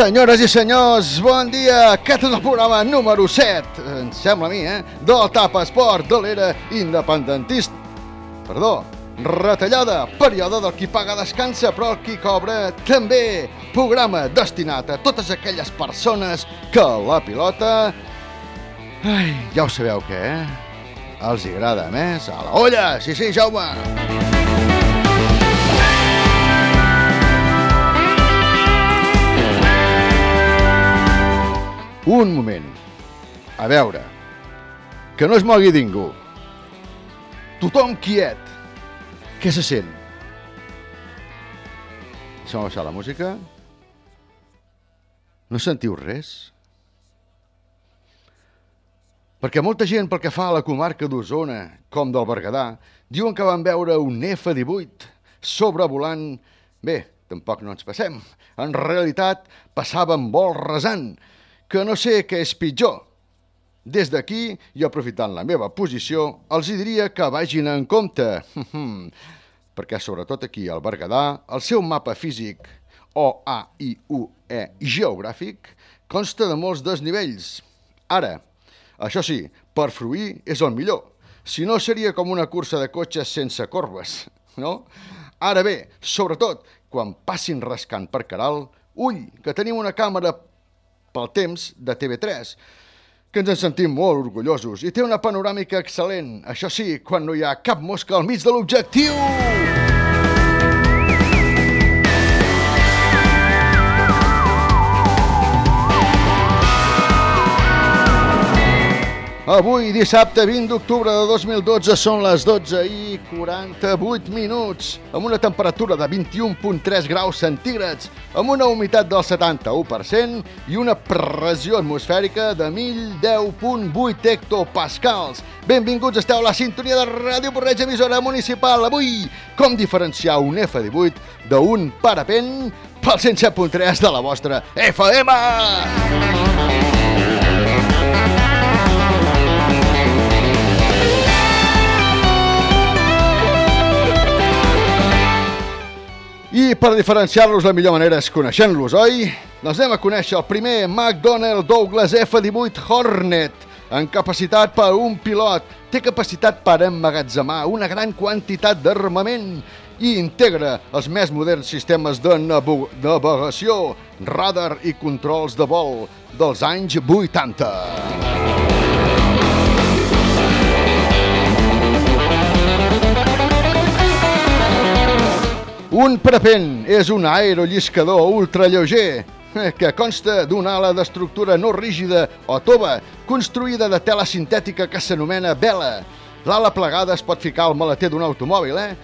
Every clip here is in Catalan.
Senyores i senyors, bon dia! Aquest és el programa número 7, em sembla a mi, eh? Del TAP Esport de l'era independentista. Perdó, retallada, període del qui paga descansa, però el qui cobra també. Programa destinat a totes aquelles persones que la pilota... Ai, ja ho sabeu què, eh? Els agrada més a la olla! Sí, sí, Jaume! Un moment. A veure. Que no es mogui ningú. Tothom quiet. Què se sent? Deixa'm baixar la música. No sentiu res? Perquè molta gent, pel que fa a la comarca d'Osona, com del Berguedà, diuen que van veure un F-18 sobrevolant... Bé, tampoc no ens passem. En realitat, passaven vol que no sé què és pitjor. Des d'aquí, i aprofitant la meva posició, els hi diria que vagin en compte. Perquè sobretot aquí al Berguedà, el seu mapa físic, o A, I, U, E, geogràfic, consta de molts desnivells. Ara, això sí, per fruir és el millor. Si no, seria com una cursa de cotxes sense corbes, no? Ara bé, sobretot, quan passin rascant per Caral, ull, que tenim una càmera pel temps de TV3, que ens en sentim molt orgullosos i té una panoràmica excel·lent, això sí, quan no hi ha cap mosca al mig de l'objectiu! Avui, dissabte 20 d'octubre de 2012, són les 12 i 48 minuts, amb una temperatura de 21.3 graus centígrads, amb una humitat del 71% i una pressió atmosfèrica de 1010.8 hectopascals. Benvinguts, esteu a la sintonia de Ràdio Borreig, emissora municipal. Avui, com diferenciar un F18 d'un parapent pel 107.3 de la vostra FM! I per diferenciar-los la millor manera és coneixent-los, oi? Doncs anem a conèixer el primer McDonnell Douglas F-18 Hornet, amb capacitat per un pilot, té capacitat per emmagatzemar una gran quantitat d'armament i integra els més moderns sistemes de navegació, radar i controls de vol dels anys 80. Un prepent és un aerolliscador ultralleuger que consta d'una ala d'estructura no rígida o tova, construïda de tela sintètica que s'anomena vela. L'ala plegada es pot ficar al maleter d'un automòbil, eh?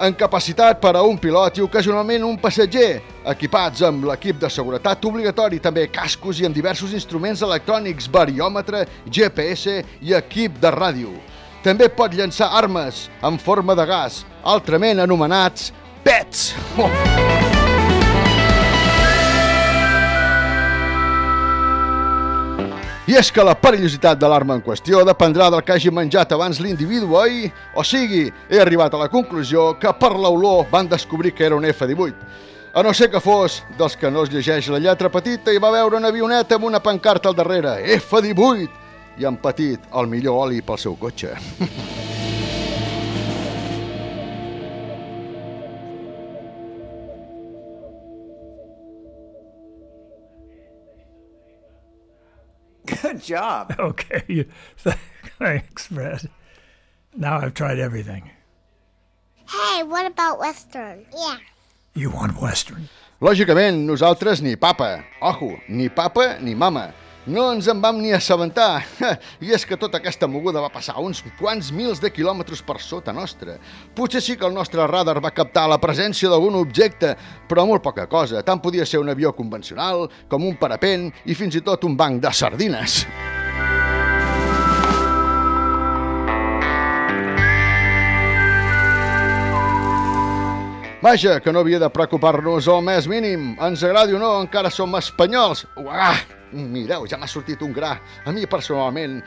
En capacitat per a un pilot i ocasionalment un passatger, equipats amb l'equip de seguretat obligatori, també cascos i amb diversos instruments electrònics, bariòmetre, GPS i equip de ràdio. També pot llançar armes en forma de gas, altrament anomenats pets. Oh. I és que la perillositat de l'arma en qüestió dependrà del que hagi menjat abans l'individu, oi? O sigui, he arribat a la conclusió que per l'olor van descobrir que era un F-18. A no ser que fos dels que no es llegeix la lletra petita i va veure una avioneta amb una pancarta al darrere, F-18, i en petit el millor oli pel seu cotxe. Good job. Okay. Thanks, Fred. Now I've tried everything. Hey, what about Western? Yeah. You want Western? Lògicament, nosaltres ni papa. Ojo, ni papa ni mama. No ens en vam ni assabentar. I és que tota aquesta moguda va passar uns quants mils de quilòmetres per sota nostra. Potser sí que el nostre radar va captar la presència d'algun objecte, però molt poca cosa. Tant podia ser un avió convencional, com un parapent i fins i tot un banc de sardines. Vaja, que no havia de preocupar-nos el més mínim. Ens agradi o no, encara som espanyols. Uah! Mireu, ja m'ha sortit un gra. A mi, personalment,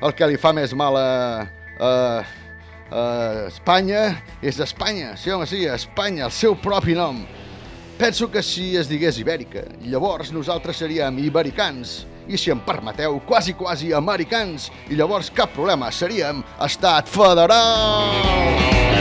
el que li fa més mal a, a, a Espanya és Espanya. Sí, home, sí, Espanya, el seu propi nom. Penso que si es digués Ibèrica, llavors nosaltres seríem ibericans. I si em permeteu, quasi, quasi americans. I llavors cap problema, seríem estat federal.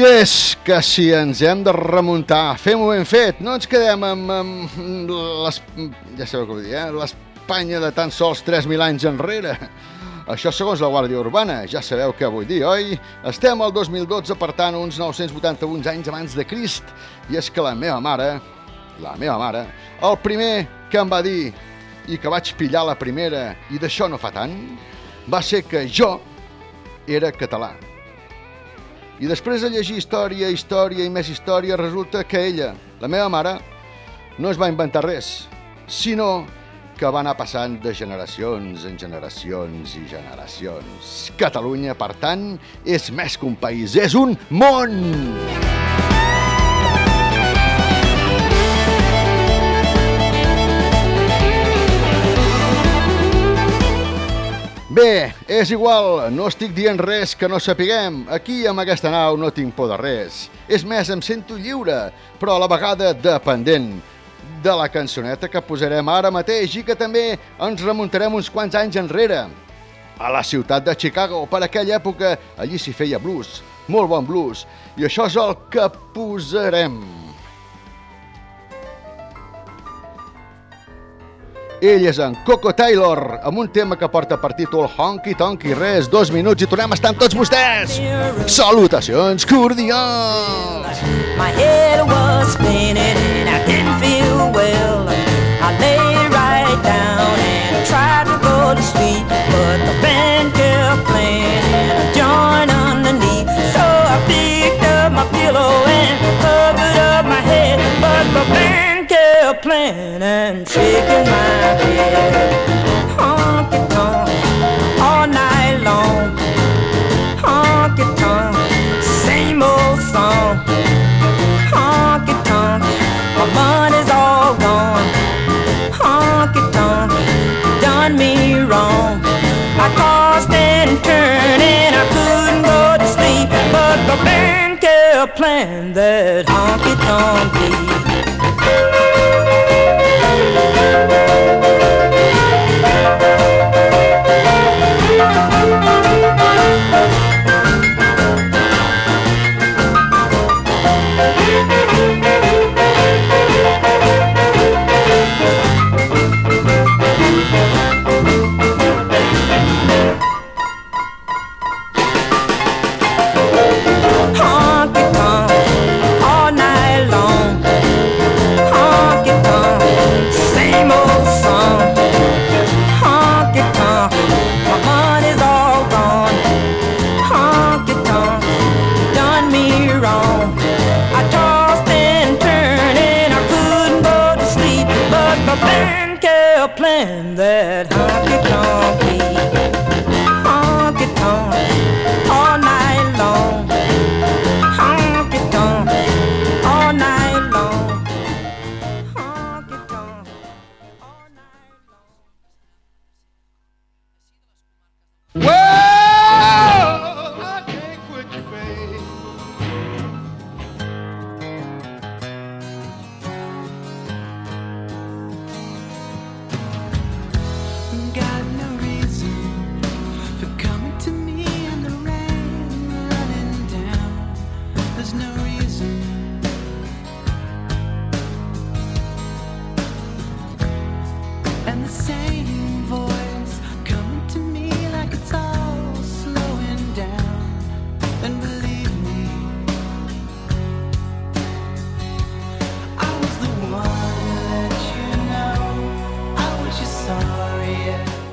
I és que si ens hem de remuntar, fem-ho ben fet, no ens quedem amb, amb les, ja sabeu com dir, eh? l'Espanya de tan sols 3.000 anys enrere. Això segons la Guàrdia Urbana, ja sabeu què vull dir, oi? Estem al 2012, per tant, uns 981 anys abans de Crist, i és que la meva mare, la meva mare, el primer que em va dir i que vaig pillar la primera, i d'això no fa tant, va ser que jo era català. I després de llegir història, història i més història, resulta que ella, la meva mare, no es va inventar res, sinó que va anar passant de generacions en generacions i generacions. Catalunya, per tant, és més que un país, és un món! Bé, és igual, no estic dient res que no sapiguem. Aquí, amb aquesta nau, no tinc por de res. És més, em sento lliure, però a la vegada dependent de la cançoneta que posarem ara mateix i que també ens remuntarem uns quants anys enrere. A la ciutat de Chicago, per aquella època, allí s'hi feia blues, molt bon blues, i això és el que posarem. Ell és en Coco Taylor, amb un tema que porta per títol Honky Tonky Res, dos minuts i tornem a estar amb tots vostès. Salutacions cordials! My head was spinning and I didn't feel well. I lay right down and tried to go to sleep, but the band kept playing and I joined kept and shaking my head. Honky tonk all night long. Honky tonk, same old song. Honky tonk, my money's all gone. Honky tonk, done me wrong. I tossed and turned and I couldn't go to sleep, but the band kept playing that honky tonk beat.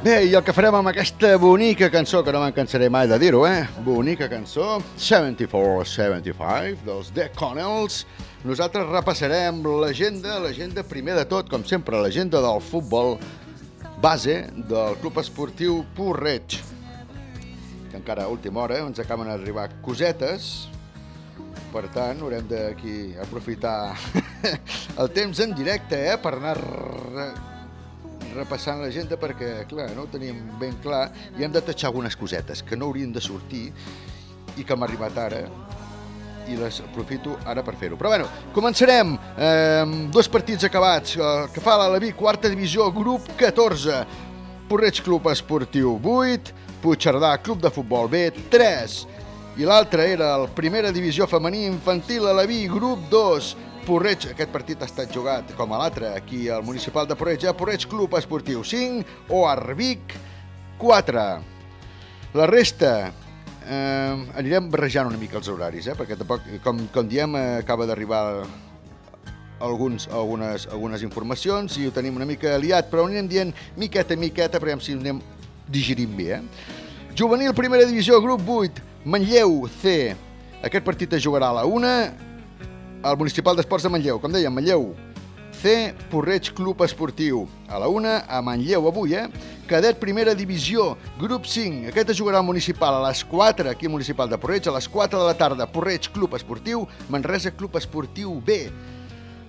Bé, i el que farem amb aquesta bonica cançó, que no me'n cansaré mai de dir-ho, eh? Bonica cançó, 74-75, dels The Connells. Nosaltres repassarem l'agenda, l'agenda primer de tot, com sempre, l'agenda del futbol base del Club Esportiu Porreig, que encara a última hora ens acaben d'arribar cosetes, per tant, haurem d'aquí aprofitar el temps en directe eh, per anar repassant l'agenda perquè, clar, no ho tenim ben clar i hem de tatxar algunes cosetes que no haurien de sortir i que m'ha arribat ara i les aprofito ara per fer-ho. Però bueno, començarem eh, dos partits acabats. El que fa l'Alaví, quarta divisió, grup 14. Porreig Club Esportiu 8, Puigcerdà Club de Futbol B 3 i l'altre era el primera divisió femení infantil Alaví, grup 2. Porreig, aquest partit ha estat jugat com a l'altre, aquí al municipal de Porreig, a Porreig Club Esportiu 5 o Arbic 4. La resta, eh, anirem barrejant una mica els horaris, eh, perquè tampoc, com, com diem, eh, acaba d'arribar alguns, algunes, algunes informacions i ho tenim una mica liat, però ho anirem dient miqueta a miqueta, perquè si ho anem digerint bé. Eh? Juvenil, primera divisió, grup 8, Manlleu C. Aquest partit es jugarà a la 1 al Municipal d'Esports de Manlleu. Com dèiem, Manlleu C, Porreig Club Esportiu. A la 1, a Manlleu avui, eh? Cadet Primera Divisió, grup 5. Aquest es jugarà al Municipal a les 4, aquí al Municipal de Porreig, a les 4 de la tarda, Porreig Club Esportiu, Manresa Club Esportiu B.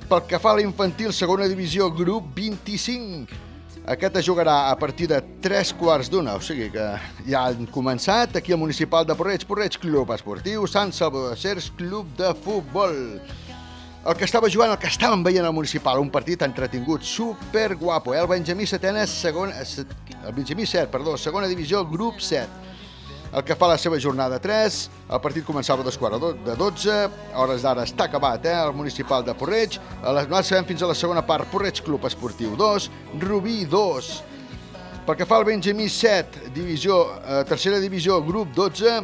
Pel que fa a l'infantil, segona divisió, grup 25. Aquest es jugarà a partir de 3 quarts d'una, o sigui que ja han començat aquí al Municipal de Porreig, Porreig Club Esportiu, Sant Salvador de Cers Club de Futbol. El que estava jugant, el que estàvem veient al Municipal, un partit entretingut, super guapo, eh? el Benjamí setena, segona, el Benjamí 7, perdó, segona divisió, grup 7. El que fa la seva jornada 3, el partit començava dos quarts de 12, a hores d'ara està acabat, eh, el municipal de Porreig, a les, nosaltres sabem fins a la segona part, Porreig Club Esportiu 2, Rubí 2. Pel que fa al Benjamí 7, divisió, eh, tercera divisió, grup 12,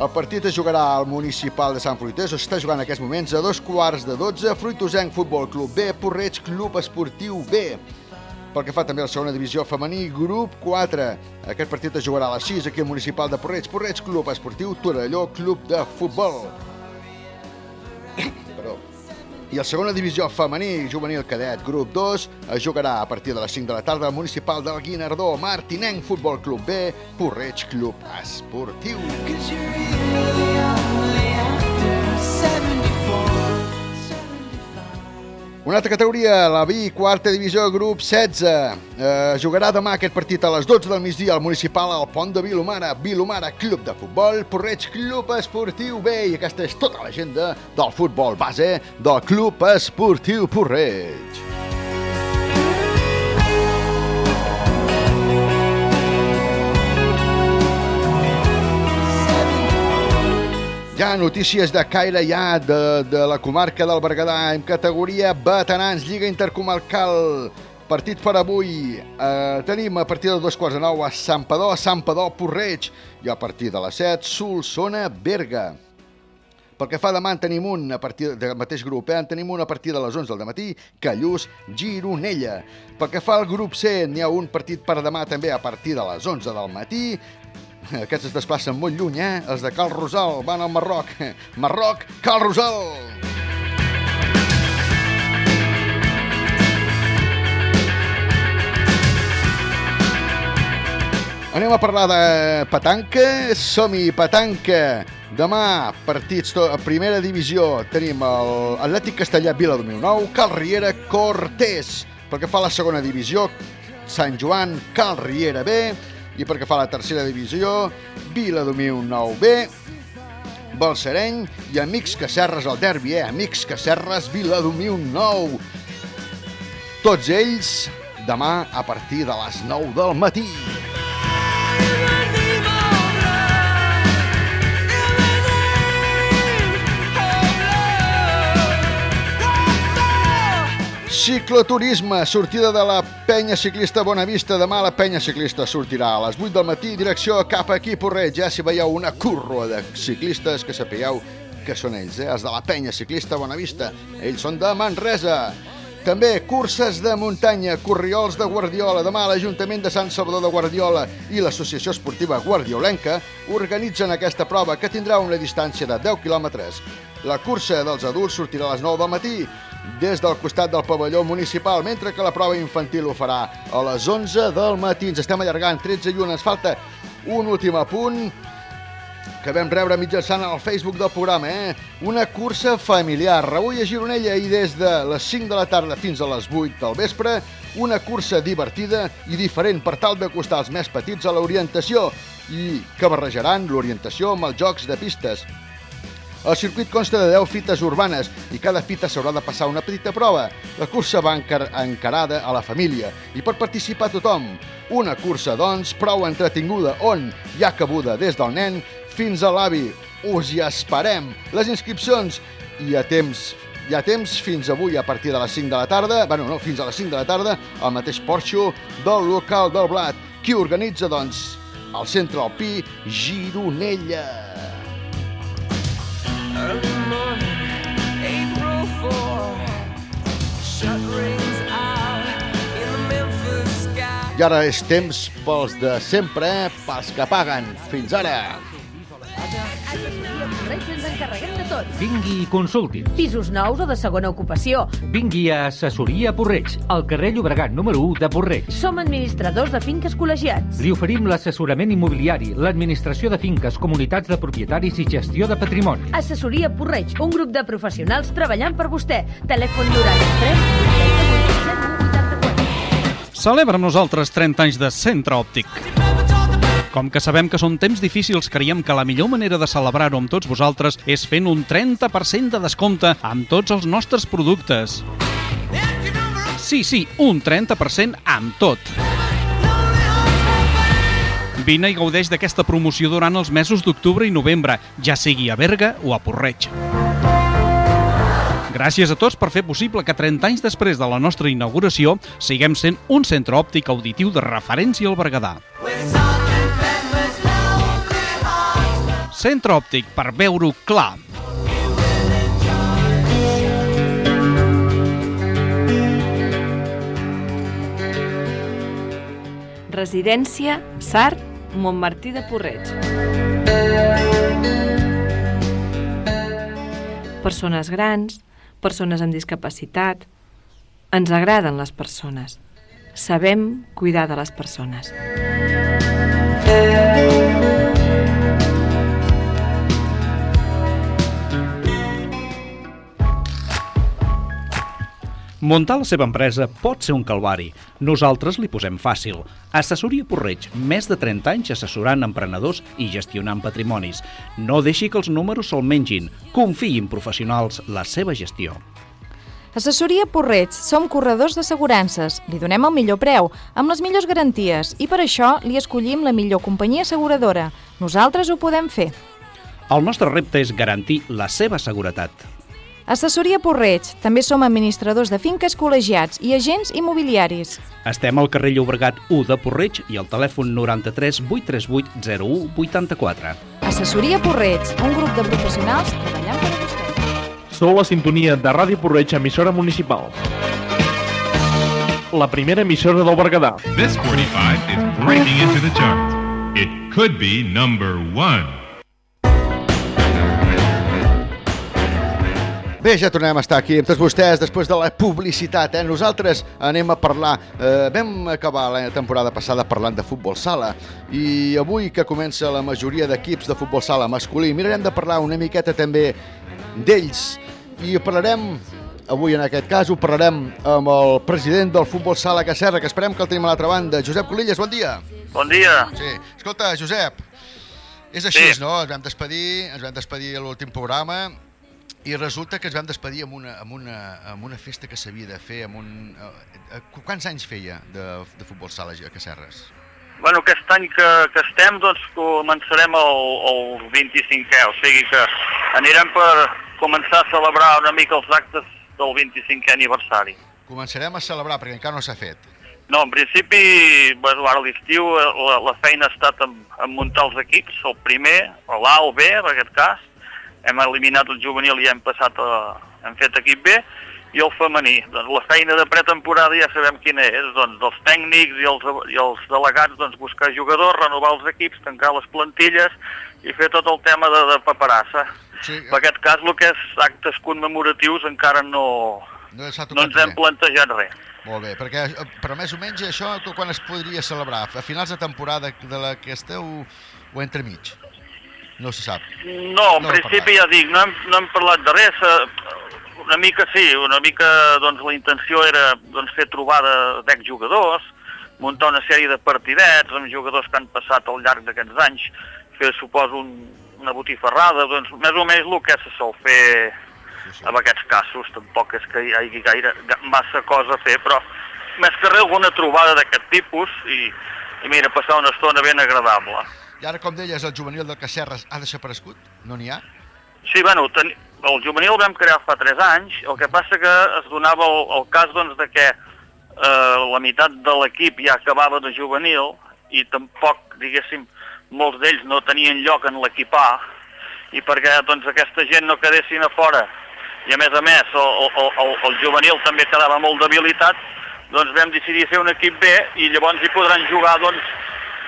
el partit es jugarà al municipal de Sant Fruitós, està jugant en aquests moments a dos quarts de 12, Fruitosenc Futbol Club B, Porreig Club Esportiu B. Pel que fa també a la segona divisió femení, grup 4. Aquest partit es jugarà a les 6 aquí al municipal de Porreig. Porreig Club Esportiu Torelló Club de Futbol. Perdó. I la segona divisió femení juvenil cadet, grup 2, es jugarà a partir de les 5 de la tarda al municipal del Guinardó, Martinenc Futbol Club B, Porreig Club Esportiu. Una altra categoria, la B, quarta divisió, grup 16. Eh, jugarà demà aquest partit a les 12 del migdia al municipal al Pont de Vilomara. Vilomara, club de futbol, Porreig, club esportiu B. I aquesta és tota l'agenda del futbol base del club esportiu Porreig. Ja, notícies de caire ja de, de la comarca del Berguedà en categoria veterans, Lliga Intercomarcal. Partit per avui. Eh, tenim a partir de dos quarts de nou a Sampador, Sampador, Porreig i a partir de les 7, Solsona, Berga. Pel que fa demà en tenim un a partir del mateix grup, eh? en tenim un a partir de les 11 del matí, Callús, Gironella. Pel que fa al grup C, n'hi ha un partit per demà també a partir de les 11 del matí, aquests es desplacen molt lluny, eh? Els de Cal Rosal van al Marroc. Marroc, Cal Rosal! Anem a parlar de petanca. Som-hi, petanca. Demà, partits a primera divisió. Tenim l'Atlètic Castellà Vila 2009, Cal Riera Cortés. Pel que fa a la segona divisió, Sant Joan, Cal Riera B, i perquè fa la tercera divisió, Vila Domiu 9B, Balsareny i Amics Cacerres al derbi, eh? Amics Cacerres, Vila Domiu 9. Tots ells demà a partir de les 9 del matí. Cicloturisme, sortida de la penya ciclista Bonavista. Demà la penya ciclista sortirà a les 8 del matí, direcció cap aquí Porreig. Ja si veieu una curva de ciclistes que sapigueu que són ells, eh? els de la penya ciclista Bonavista. Ells són de Manresa. També curses de muntanya, corriols de Guardiola. Demà l'Ajuntament de Sant Salvador de Guardiola i l'Associació Esportiva Guardiolenca organitzen aquesta prova que tindrà una distància de 10 quilòmetres. La cursa dels adults sortirà a les 9 del matí des del costat del pavelló municipal, mentre que la prova infantil ho farà a les 11 del matí. Ens estem allargant 13 i 1. Ens falta un últim apunt que vam rebre mitjançant el Facebook del programa, eh? Una cursa familiar. Avui a Gironella i des de les 5 de la tarda fins a les 8 del vespre, una cursa divertida i diferent per tal d'acostar els més petits a l'orientació i que barrejaran l'orientació amb els jocs de pistes. El circuit consta de 10 fites urbanes i cada fita s'haurà de passar una petita prova. La cursa va encar encarada a la família i per participar tothom. Una cursa, doncs, prou entretinguda on hi ha cabuda des del nen fins a l'avi. Us hi esperem. Les inscripcions hi ha temps hi ha temps fins avui a partir de les 5 de la tarda, bueno, no, fins a les 5 de la tarda, al mateix porxo del local del Blat. Qui organitza, doncs, el Centre Alpí Gironella. I ara és temps pels de sempre, eh? pels que paguen. Fins ara! Reis ens encarreguem tot. Vingui i consulti. Pisos nous o de segona ocupació. Vingui a Assessoria Porreig, al carrer Llobregat número 1 de Porreig. Som administradors de finques col·legiats. Li oferim l'assessorament immobiliari, l'administració de finques, comunitats de propietaris i gestió de patrimoni. Assessoria Porreig, un grup de professionals treballant per vostè. Telèfon 93 88 84. Celebra amb nosaltres 30 anys de Centre Òptic. Com que sabem que són temps difícils, creiem que la millor manera de celebrar-ho amb tots vosaltres és fent un 30% de descompte amb tots els nostres productes. Sí, sí, un 30% amb tot. Vine i gaudeix d'aquesta promoció durant els mesos d'octubre i novembre, ja sigui a Berga o a Porreig. Gràcies a tots per fer possible que 30 anys després de la nostra inauguració siguem sent un centre òptic auditiu de referència al Berguedà. Centre òptic per veure-ho clar. Residència Sart, Montmartí de Porreig. Persones grans, persones amb discapacitat. Ens agraden les persones. Sabem cuidar de les persones. Muntar la seva empresa pot ser un calvari. Nosaltres li posem fàcil. Assessoria Porreig, més de 30 anys assessorant emprenedors i gestionant patrimonis. No deixi que els números se'l mengin. Confiï en professionals la seva gestió. Assessoria Porreig, som corredors d'assegurances, li donem el millor preu, amb les millors garanties i per això li escollim la millor companyia asseguradora. Nosaltres ho podem fer. El nostre repte és garantir la seva seguretat. Assessoria Porreig, també som administradors de finques col·legiats i agents immobiliaris. Estem al carrer Llobregat 1 de Porreig i al telèfon 93 838 01 84. Assessoria Porreig, un grup de professionals treballant per a vostè. Sou la sintonia de Ràdio Porreig, emissora municipal. La primera emissora del Berguedà. This 45 is breaking into the charts. It could be number one. Bé, ja tornem a estar aquí amb tots vostès després de la publicitat. Eh? Nosaltres anem a parlar... Eh, vam acabar la temporada passada parlant de futbol sala i avui que comença la majoria d'equips de futbol sala masculí mirarem de parlar una miqueta també d'ells i parlarem avui en aquest cas ho parlarem amb el president del futbol sala Cacerra, que esperem que el tenim a l'altra banda. Josep Colilles, bon dia. Bon dia. Sí. Escolta, Josep, és així, Sí. no? Ens vam despedir, ens vam despedir a l'últim programa i resulta que ens vam despedir amb una, amb una, amb una festa que s'havia de fer amb un... Eh, eh, quants anys feia de, de futbol sala a Cacerres? Bueno, aquest any que, que estem, doncs començarem el, el 25è, o sigui que anirem per començar a celebrar una mica els actes del 25è aniversari. Començarem a celebrar, perquè encara no s'ha fet. No, en principi, bueno, ara l'estiu eh, la, la feina ha estat en, en muntar els equips, el primer, l'A o B, en aquest cas. Hem eliminat el juvenil i hem passat a... hem fet equip B. i el femení. Doncs la feina de pretemporada ja sabem quina és, doncs els tècnics i els, i els delegats doncs, buscar jugadors, renovar els equips, tancar les plantilles i fer tot el tema de, de paperassa. Sí, En aquest cas, el que és actes commemoratius encara no, no, no ens hem plantejat res. Molt bé, perquè, però més o menys això quan es podria celebrar? A finals de temporada de la que esteu o entremig? No se sap. No, en No principi ja dic, no hem, no hem parlat de res. eh, Una mica sí, una mica doncs, la intenció era doncs, fer trobada d'exjugadors, muntar una sèrie de partidets amb jugadors que han passat al llarg d'aquests anys, fer, suposo, un, una botifarrada, doncs més o menys el que se sol fer en aquests casos. Tampoc és que hi hagi gaire, ga- massa cosa a fer, però més que res alguna trobada d'aquest tipus i, i mira, passar una estona ben agradable. I ara, com deies, el juvenil del Cacerres ha desaparegut? No n'hi ha? Sí, bueno, ten... el juvenil el vam crear fa 3 anys, el que passa que es donava el, el cas doncs, de que eh, la meitat de l'equip ja acabava de juvenil i tampoc, diguéssim, molts d'ells no tenien lloc en l'equip A i perquè doncs, aquesta gent no quedessin a fora i a més a més el, el, el, el juvenil també quedava molt debilitat, doncs vam decidir fer un equip B i llavors hi podran jugar doncs,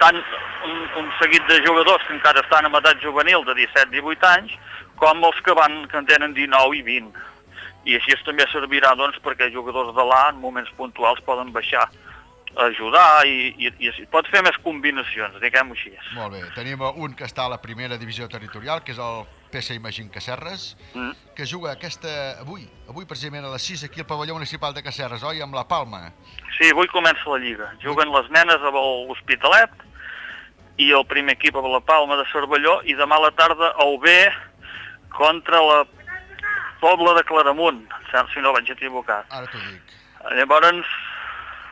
tant un, un seguit de jugadors que encara estan en edat juvenil de 17-18 anys, com els que van que en tenen 19 i 20. I així es també servirà doncs, perquè jugadors de l'A en moments puntuals poden baixar a ajudar i, i, i es pot fer més combinacions, diguem-ho així. Molt bé, tenim un que està a la primera divisió territorial, que és el PC Imagín Cacerres, Mm. que juga aquesta avui, avui precisament a les 6 aquí al pavelló municipal de Cacerres, oi? Amb la Palma. Sí, avui comença la Lliga. Juguen les nenes a l'Hospitalet i el primer equip a la Palma de Cervelló i demà a la tarda el B contra la Pobla de Claramunt, si no vaig equivocat. Ara t'ho dic, Llavors,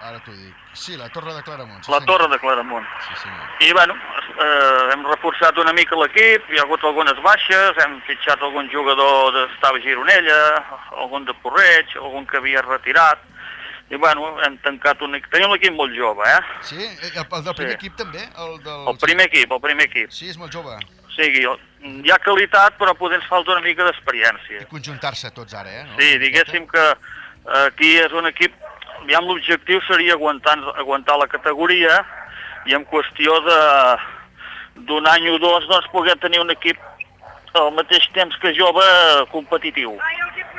ara t'ho dic. Sí, la Torre de Claramunt. Sí, la senyor. Torre de Claramunt. Sí, senyor. I bueno, eh, hem reforçat una mica l'equip, hi ha hagut algunes baixes, hem fitxat algun jugador d'estava Gironella, algun de Porreig, algun que havia retirat, i bueno, hem tancat un equip. Tenim un equip molt jove, eh? Sí, el, el del primer Sí. equip també? El, del... El primer equip, el primer equip. Sí, és molt jove. O sigui, hi ha qualitat, però potser ens falta una mica d'experiència. Conjuntar-se tots ara, eh? No? Sí, diguéssim que eh, aquí és un equip, aviam l'objectiu seria aguantar, aguantar la categoria i en qüestió de d'un any o dos doncs poder tenir un equip al mateix temps que jove competitiu.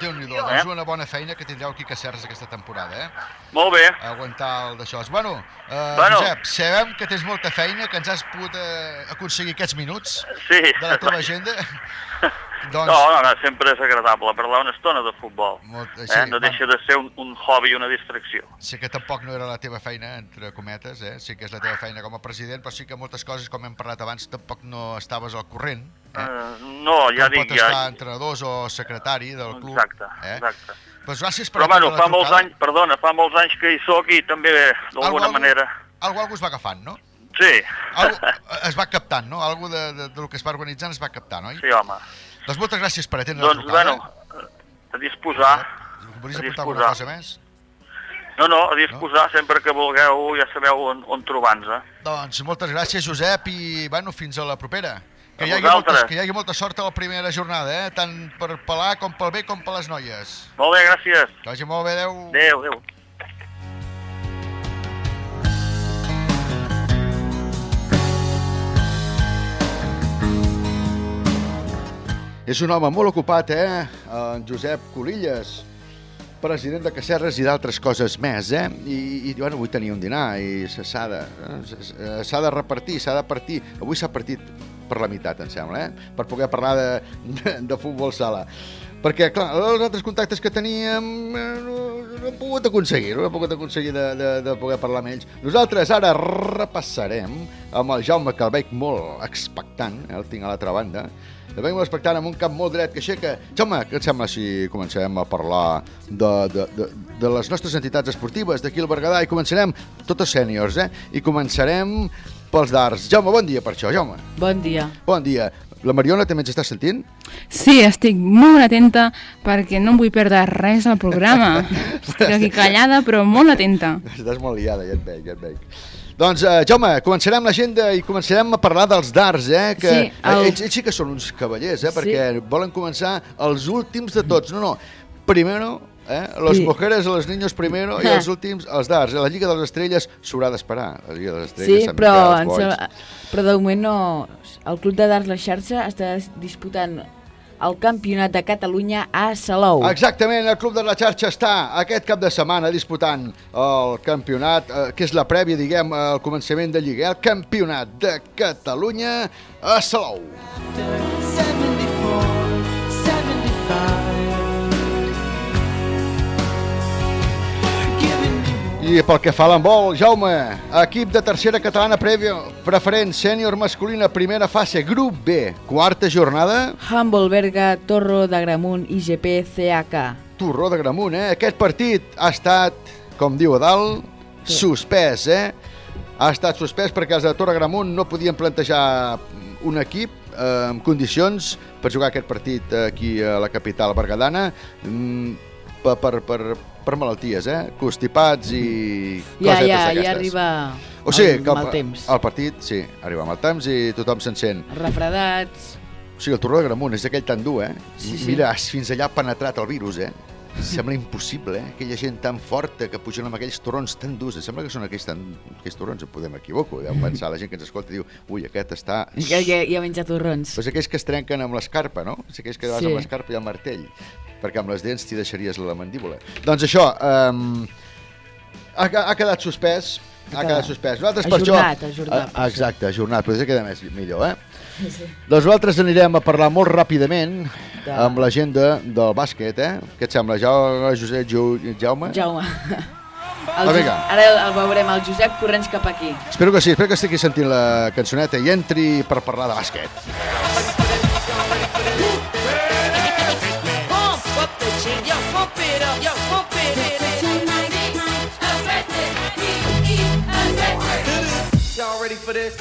Déu-n'hi-do, Eh? doncs una bona feina que tindreu aquí a Cacerres aquesta temporada, eh? Molt bé. Aguantar el d'això. Bueno, eh, Bueno. Josep, sabem que tens molta feina, que ens has pogut eh, aconseguir aquests minuts Sí. de la teva agenda. doncs, No, no, no, sempre és agradable parlar una estona de futbol. Molt, eh? sí, No bueno. deixa de ser un, un hobby i una distracció. sé que tampoc no era la teva feina, entre cometes, eh? sí que és la teva feina com a president, però sí que moltes coses, com hem parlat abans, tampoc no estaves al corrent. Eh? Uh, no, ja Com dic, pot ja... estar entrenadors o secretari del club. Exacte, eh? exacte. Pues gràcies per Però bueno, fa molts trucada. anys, perdona, fa molts anys que hi sóc i també d'alguna manera... Algo, algo es va agafant, no? Sí. Algo, es va captant, no? Algo de, de, del que es va organitzant es va captant, oi? Sí, home. Doncs moltes gràcies per atendre Doncs, la trucada. bueno, a disposar. Volies a apuntar alguna disposar. cosa més? No, no, a disposar, sempre que vulgueu, ja sabeu on, on trobar-nos. Doncs moltes gràcies, Josep, i bueno, fins a la propera. Que hi, hagi moltes, que hi hagi molta sort a la primera jornada, eh? tant per pelar com pel bé com per les noies. Molt bé, gràcies. Que vagi molt bé, adeu. Adéu, adéu. És un home molt ocupat, eh? En Josep Colilles, president de Cacerres i d'altres coses més, eh? I, i bueno, avui tenia un dinar i s'ha de, eh, s'ha de repartir, s'ha de partir. Avui s'ha partit per la meitat, em sembla, eh? Per poder parlar de, de, de futbol sala. Perquè, clar, els altres contactes que teníem eh, no, no hem pogut aconseguir, no hem pogut aconseguir de, de, de poder parlar amb ells. Nosaltres ara repassarem amb el Jaume, veig molt expectant, eh? el tinc a l'altra banda, el veig molt expectant amb un cap molt dret que aixeca. Jaume, què et sembla si comencem a parlar de, de, de, de les nostres entitats esportives d'aquí al Berguedà i començarem totes sèniors, eh? I començarem pels darts. Jaume, bon dia per això, Jaume. Bon dia. Bon dia. La Mariona també ens està sentint? Sí, estic molt atenta perquè no em vull perdre res al programa. estic aquí callada però molt atenta. Estàs molt liada, ja et veig, ja et veig. Doncs, uh, Jaume, començarem l'agenda i començarem a parlar dels darts, eh? Que Sí, el- ells, ells sí que són uns cavallers, eh? Perquè volen començar els últims de tots. No, no, primero Eh? Los Sí. mujeres, los niños primero i els últims, els darts. La Lliga de les Estrelles s'haurà d'esperar. La Lliga de les Sí, Estrelles, Sant però, Miquel, els però de moment no... El Club de Darts La Xarxa està disputant el Campionat de Catalunya a Salou. Exactament, el Club de la Xarxa està aquest cap de setmana disputant el campionat, eh, que és la prèvia, diguem, al començament de Lliga, el Campionat de Catalunya a Salou. I pel que fa a l'handbol, Jaume, equip de tercera catalana prèvia, preferent sènior masculina, primera fase, grup B, quarta jornada. Humble, Berga, Torro de Gramunt, IGP, CH. Torró de Gramunt, eh? Aquest partit ha estat, com diu a dalt, suspès, eh? Ha estat suspès perquè els de Torre Gramunt no podien plantejar un equip eh, en condicions per jugar aquest partit aquí a la capital bergadana mm, per, per, per, per malalties, eh? Constipats i Ja, cosetes ja, d'aquestes. ja arriba O sigui, el que mal temps. el partit, sí, arriba amb el temps i tothom se'n sent. Refredats... O sigui, el Torró de Gramunt és aquell tan dur, eh? Sí, sí. Mira, fins allà ha penetrat el virus, eh? Sembla impossible, eh? Aquella gent tan forta que pugen amb aquells torrons tan durs. Em sembla que són aquells, tan... aquells torrons, em podem equivoco. Deu pensar la gent que ens escolta i diu ui, aquest està... Ja, ja, ja menja torrons. Pues aquells que es trenquen amb l'escarpa, no? És aquells que vas Sí. amb l'escarpa i el martell. Perquè amb les dents t'hi deixaries la mandíbula. Doncs això, um, ha, ha quedat suspès. Ha quedat suspès. Nosaltres per això... Ajornat, ajornat, Ah, exacte, ajornat. Potser queda més millor, eh? Sí. Doncs nosaltres anirem a parlar molt ràpidament De- amb l'agenda del bàsquet, eh? Què et sembla, Jaume, Josep, Jo- Jaume? Jaume. Ah, El, vinga. ara el, el veurem, el Josep corrents cap aquí. Espero que sí, espero que estigui sentint la cançoneta i entri per parlar de bàsquet. Y'all ready for this?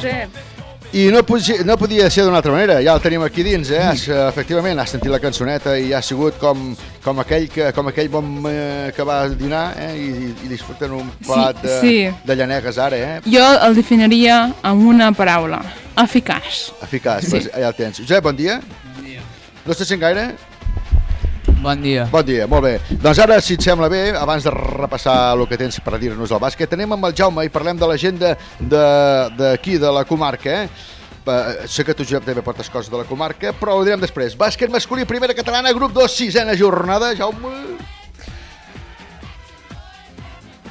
Josep, I no, podia, no podia ser d'una altra manera, ja el tenim aquí dins, eh? Has, eh, efectivament, has sentit la cançoneta i ha sigut com, com, aquell, que, com aquell bon eh, que va dinar eh? I, i, i disfruten un plat de, sí. de llanegues ara, eh? jo el definiria amb una paraula. Eficaç. Eficaç, Sí. sí. ja el tens. Josep, bon dia. Bon dia. No estàs sent gaire? Bon dia. Bon dia, molt bé. Doncs ara, si et sembla bé, abans de repassar el que tens per dir-nos al bàsquet, anem amb el Jaume i parlem de l'agenda de- d'aquí, de, de la comarca, eh? Eh, sé que tu, Josep, també portes coses de la comarca, però ho direm després. Bàsquet masculí, primera catalana, grup 2, sisena jornada. Jaume...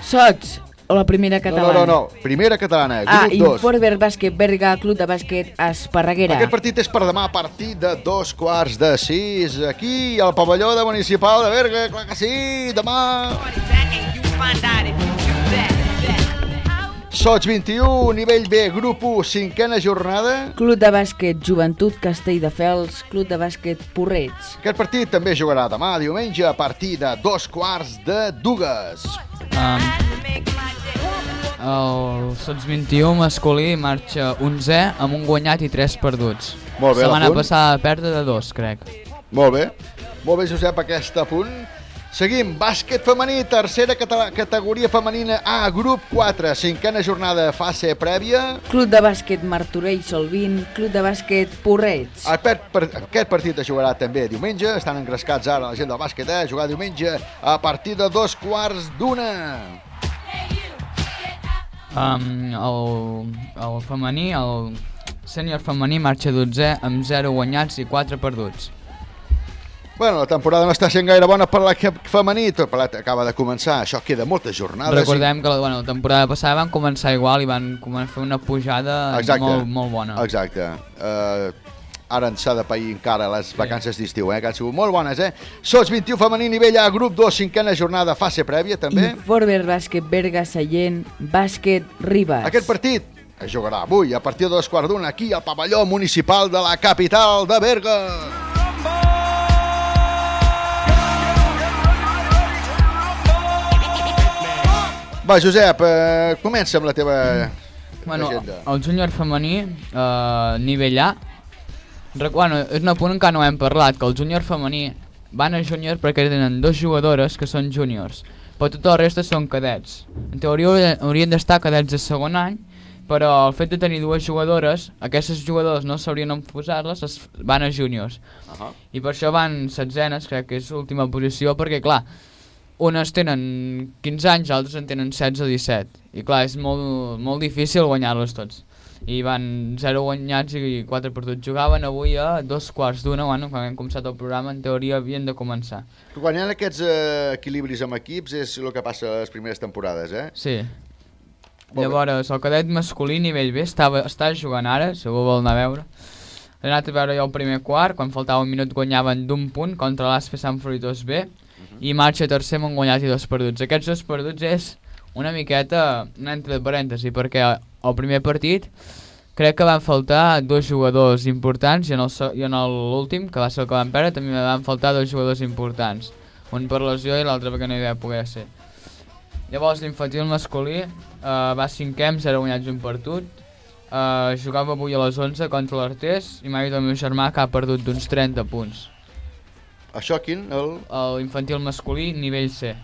Sots, o la primera No, catalana. no, no, no. Primera catalana, Ah, grup 2. Inforber Bàsquet Berga, Club de Bàsquet Esparreguera. Aquest partit és per demà a partir de dos quarts de sis, aquí, al pavelló de Municipal de Berga, clar que sí, demà. Sots 21, nivell B, grup 1, cinquena jornada. Club de Bàsquet Joventut Castelldefels, Club de Bàsquet Porreig. Aquest partit també jugarà demà, diumenge, a partir de dos quarts de dues. Um, el Sots 21 masculí marxa 11 amb un guanyat i 3 perduts. Molt bé, Setmana passada perda de 2, crec. Molt bé. Molt bé, Josep, aquest apunt. Seguim, bàsquet femení, tercera categoria femenina A, grup 4, cinquena jornada, fase prèvia. Club de Bàsquet Martorell Solvint, Club de Bàsquet Porreig. Aquest, per, aquest partit es jugarà també diumenge, estan engrescats ara a la gent del bàsquet, eh? Jugar diumenge a partir de dos quarts d'una. Um, el, el femení, el sènior femení marxa 12 amb 0 guanyats i 4 perduts. Bueno, la temporada no està sent gaire bona per l'equip femení, tot pelat acaba de començar, això queda moltes jornades. Recordem que la, bueno, la temporada passada van començar igual i van començar a fer una pujada Exacte. molt, molt bona. Exacte. Uh, ara ens s'ha de pair encara les vacances d'estiu, eh, que han sigut molt bones, eh? Sots 21 femení, nivell A, grup 2, cinquena jornada, fase prèvia, també. Inforber Bàsquet Berga Sallent, Bàsquet Ribes. Aquest partit es jugarà avui a partir de dos quarts d'una aquí al pavelló municipal de la capital de Berga. Va, Josep, eh, comença amb la teva Bueno, agenda. el júnior femení, eh, nivell A, bueno, és un punt que no hem parlat, que el júnior femení van a júnior perquè tenen dos jugadores que són júniors. però tota la resta són cadets. En teoria haurien- d'estar cadets de segon any, però el fet de tenir dues jugadores, aquestes jugadores no sabrien on posar-les, es van a júniors. Uh -huh. I per això van setzenes, crec que és l'última posició, perquè clar, unes tenen 15 anys, altres en tenen 16 o 17. I clar, és molt, molt difícil guanyar-los tots. I van 0 guanyats i 4 perduts. Jugaven avui a dos quarts d'una, bueno, quan hem començat el programa, en teoria havien de començar. Ha aquests eh, equilibris amb equips és el que passa a les primeres temporades, eh? Sí. bé. Llavors, el cadet masculí nivell B estava, està jugant ara, si algú vol anar a veure. He anat a veure jo el primer quart, quan faltava un minut guanyaven d'un punt contra l'Asfe Sant Fruitós B i marxa tercer amb un guanyat i dos perduts. Aquests dos perduts és una miqueta un entre parèntesi, perquè al primer partit crec que van faltar dos jugadors importants i en el i l'últim, que va ser el que van perdre, també van faltar dos jugadors importants. Un per lesió i l'altre perquè no hi va poder ser. Llavors l'infantil masculí uh, va cinquè amb 0 guanyats i un perdut. Uh, jugava avui a les 11 contra l'Artés i m'ha dit el meu germà que ha perdut d'uns 30 punts. Això quin? El... L'infantil masculí, nivell C.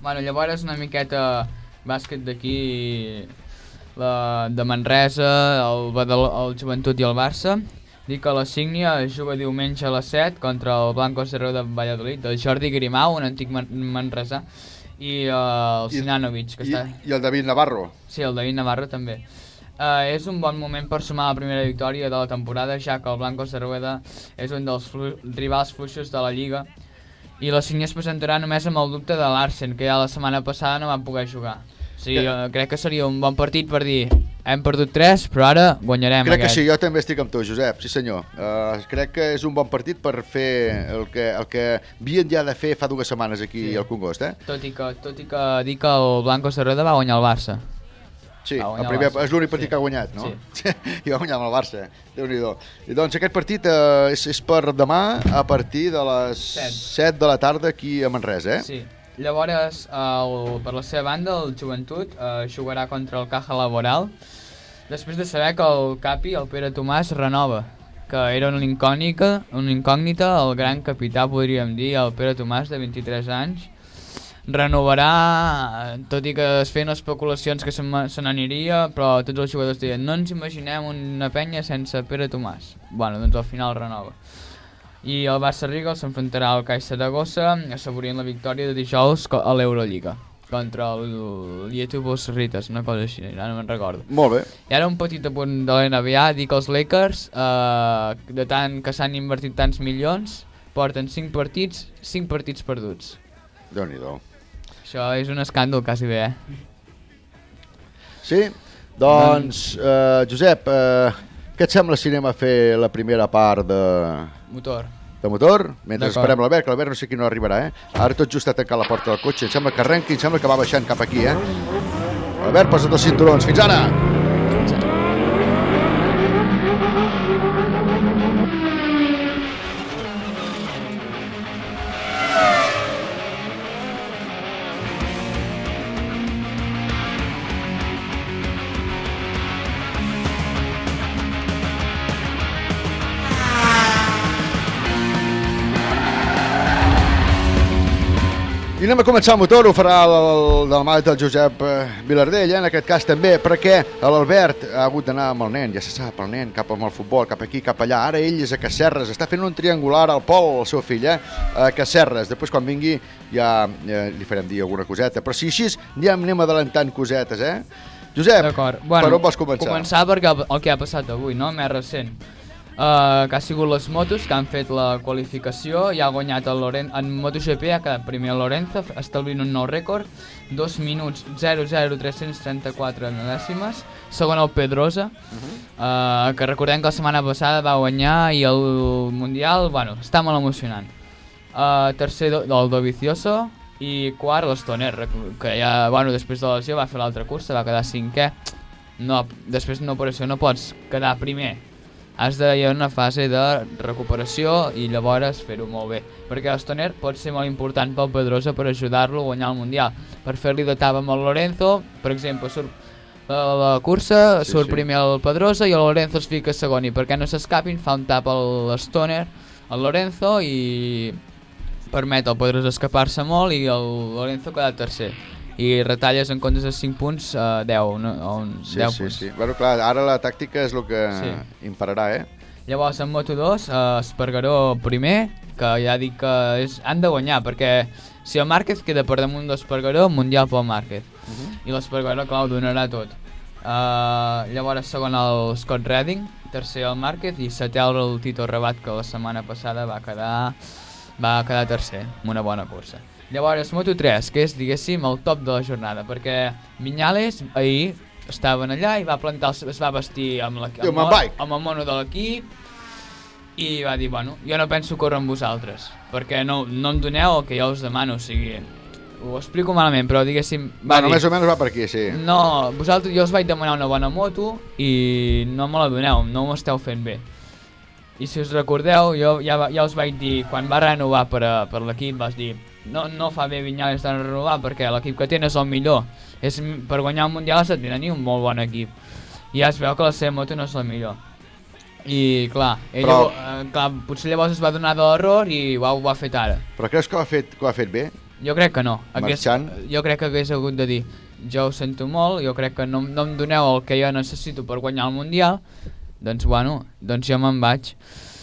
Bueno, llavors una miqueta bàsquet d'aquí, la, de Manresa, el, Badal el Joventut i el Barça. Dic que la Sígnia juga diumenge a les 7 contra el Blancos de Reu de Valladolid, del Jordi Grimau, un antic man manresà, i uh, el Sinanovic, que I, està... I el David Navarro. Sí, el David Navarro també. Uh, és un bon moment per sumar la primera victòria de la temporada, ja que el Blancos de Rueda és un dels flu rivals fluixos de la Lliga i la Signia es presentarà només amb el dubte de l'Arsen, que ja la setmana passada no va poder jugar. Sigui, Que- crec que seria un bon partit per dir hem perdut 3, però ara guanyarem Crec que aquest. sí, jo també estic amb tu, Josep, sí senyor. Uh, crec que és un bon partit per fer el que, el que havien ja de fer fa dues setmanes aquí Sí. al Congost, eh? Tot i que, tot i que dir que el Blancos de Rueda va guanyar el Barça. Sí, el primer, el és l'únic partit Sí. que ha guanyat, no? Sí. I va guanyar amb el Barça, déu nhi I doncs aquest partit eh, és, és per demà a partir de les Set. 7 de la tarda aquí a Manresa, eh? Sí. Llavors, el, per la seva banda, el Joventut eh, jugarà contra el Caja Laboral, després de saber que el Capi, el Pere Tomàs, renova, que era una incògnita, una incògnita, el gran capità, podríem dir, el Pere Tomàs, de 23 anys, renovarà, eh, tot i que es feien especulacions que se se n'aniria, però tots els jugadors deien no ens imaginem una penya sense Pere Tomàs. Bueno, doncs al final renova. I el Barça Riga s'enfrontarà al CAI Saragossa assaborint la victòria de dijous a l'Eurolliga contra el Lietuvos Ritas, una cosa així, ara no me'n recordo. Molt bé. I ara un petit apunt de l'NBA, que els Lakers, eh, de tant que s'han invertit tants milions, porten 5 partits, 5 partits perduts. déu nhi Això és un escàndol quasi bé, eh? Sí? Doncs, eh, Josep, eh, què et sembla si anem a fer la primera part de, Motor. de motor? Mentre esperem l'Albert, que l'Albert no sé qui no arribarà, eh? Ara tot just ha tancat la porta del cotxe, em sembla que arrenqui, em sembla que va baixant cap aquí, eh? Albert, posa't els cinturons, fins ara! I anem a començar el motor, ho farà el, el, de la mà del Josep eh, Vilardell, eh, en aquest cas també, perquè l'Albert ha hagut d'anar amb el nen, ja se sap, el nen, cap amb el futbol, cap aquí, cap allà. Ara ell és a Cacerres, està fent un triangular al Pol, el seu fill, eh, a Cacerres. Després, quan vingui, ja, ja li farem dir alguna coseta. Però si així, ja anem adelantant cosetes, eh? Josep, Bueno, per on vols començar? Començar perquè el, el que ha passat avui, no? Més recent. Uh, que ha sigut les motos que han fet la qualificació i ha guanyat el Lorenzo en MotoGP ha quedat primer el Lorenzo establint un nou rècord 2 minuts 00334 dècimes. Segon el Pedrosa uh, que recordem que la setmana passada va guanyar i el Mundial, bueno, està molt emocionant. Uh, tercer do, del Dovizioso i quart l'Stoner que ja, bueno, després de la lesió va fer l'altra cursa va quedar cinquè. No, després d'una operació no pots quedar primer has de hi ha una fase de recuperació i llavors fer-ho molt bé perquè l'Stoner pot ser molt important pel Pedrosa per ajudar-lo a guanyar el Mundial per fer-li de tapa amb el Lorenzo per exemple surt a la cursa Sí, surt sí. primer el Pedrosa i el Lorenzo es fica segon i perquè no s'escapin fa un tap a l'Stoner al Lorenzo i permet al Pedrós escapar-se molt i el Lorenzo quedar tercer. I retalles en comptes de 5 punts a 10, no? o un Sí, 10 sí, punts. sí. Bueno, clar, ara la tàctica és el que Sí. impararà, eh? Llavors, en Moto2, eh, Espargaró primer, que ja dic que és, han de guanyar, perquè si el Márquez queda per damunt d'Espargaró, Mundial pel Márquez. I l'Espargaró, clar, ho donarà tot. Uh, llavors, segon el Scott Redding, tercer el Márquez i setè el Tito Rabat, que la setmana passada va quedar, va quedar tercer, amb una bona cursa. Llavors, Moto3, que és, diguéssim, el top de la jornada, perquè Viñales ahir estaven allà i va plantar, el- es va vestir amb, la, amb, el- amb el mono de l'equip i va dir, bueno, jo no penso córrer amb vosaltres, perquè no, no em doneu el que jo us demano, o sigui, ho explico malament, però diguéssim... Va, no, dir, més o menys va per aquí, sí. No, vosaltres, jo us vaig demanar una bona moto i no me la doneu, no ho esteu fent bé. I si us recordeu, jo ja, ja us vaig dir, quan va renovar per, a, per l'equip, vas dir, no, no fa bé Vinyales de renovar perquè l'equip que tenen és el millor. És, per guanyar el Mundial has de tenir un molt bon equip. I ja es veu que la seva moto no és la millor. I clar, ell Però- eh, clar, potser llavors es va donar de l'error i ho ha, ho ha fet ara. Però creus que ho ha fet, que ho ha fet bé? Jo crec que no. Hagués, Marxant? jo crec que hagués hagut de dir jo ho sento molt, jo crec que no, no em doneu el que jo necessito per guanyar el Mundial, doncs bueno, doncs jo me'n vaig.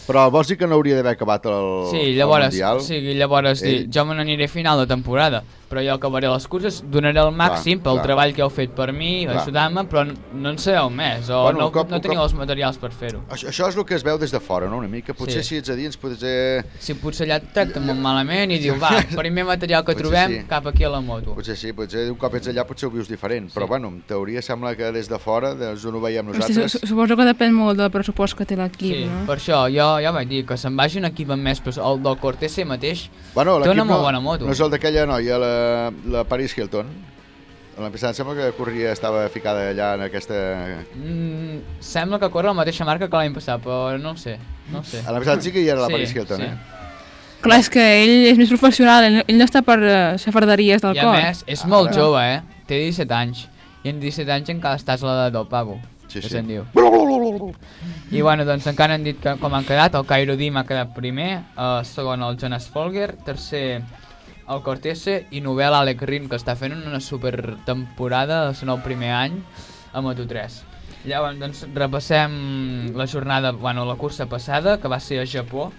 Però vols dir que no hauria d'haver acabat el, Sí, llavors, el Mundial? sí, llavors dir, Ell- jo me n'aniré a final de temporada, però jo acabaré les curses, donaré el màxim pel clar. treball que heu fet per mi, Clar. ajudant-me, però no en sabeu més, o Bueno, no, cop- no teniu cop- els materials per fer-ho. Això, això és el que es veu des de fora, no? Una mica. Potser Sí. si ets a dins, potser... Si potser allà et tracten molt malament i diu, va, primer material que Potser trobem, sí. cap aquí a la moto. Potser sí, potser un cop ets allà potser ho vius diferent, però bueno, en teoria sembla que des de fora, des d'on ho veiem nosaltres... su- suposo que depèn molt del pressupost que té l'equip, Sí, no? per això jo ja vaig dir que se'n vagi un equip amb més pressupost. El del Cortese mateix Bueno, té una molt no, bona moto. no és el d'aquella noia, la, la Paris Hilton. L'any passat sembla que corria, estava ficada allà en aquesta... Mm, sembla que corre la mateixa marca que l'any passat, però no ho sé. No ho sé. L'any passat sí que hi era la Paris Hilton, eh? Clar, és que ell és més professional, ell, ell no està per uh, xafarderies del I a cor. més, és molt jove, eh? Té 17 anys. I en 17 anys encara estàs a l'edat del pavo. Sí, que sí. se'n diu. I bueno, doncs encara han dit que, com han quedat, el Cairo Dim ha quedat primer, uh, segon el Jonas Folger, tercer el Cortese i novè l'Alec Rin, que està fent una super temporada, és el primer any a Moto3. Llavors, doncs, repassem la jornada, bueno, la cursa passada, que va ser a Japó.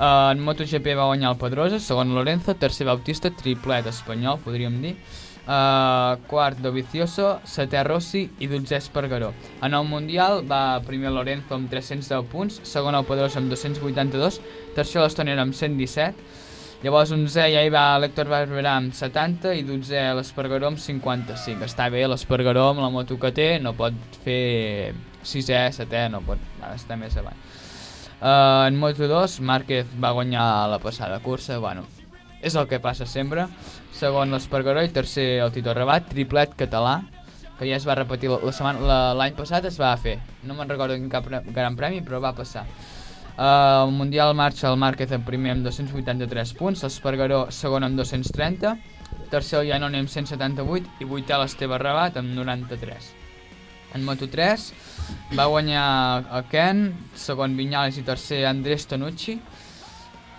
Uh, en MotoGP va guanyar el Pedrosa, segon Lorenzo, tercer Bautista, triplet espanyol, podríem dir. Uh, quart Dovizioso, setè Rossi i dotzè Espargaró. En el Mundial va primer Lorenzo amb 310 punts, segon el Pedrosa amb 282, tercer l'Estonera amb 117, Llavors 11è ja hi va l'Héctor Barberà amb 70 i 12è l'Espargaró amb 55. Està bé, l'Espargaró amb la moto que té no pot fer 6è, 7è, no pot ha d'estar més avall. Uh, en Moto2, Márquez va guanyar la passada cursa, bueno, és el que passa sempre. Segon l'Espargaró i tercer el Tito Rabat, triplet català, que ja es va repetir la, la la- l'any passat es va fer. No me'n recordo en cap gran premi, però va passar. Uh, el Mundial marxa el Márquez el primer amb 283 punts, l'Espargaró segon amb 230, tercer el Janone amb 178 i vuitè l'Esteve Rabat amb 93. En Moto3 va guanyar el Ken, segon Vinyales i tercer Andrés Tonucci,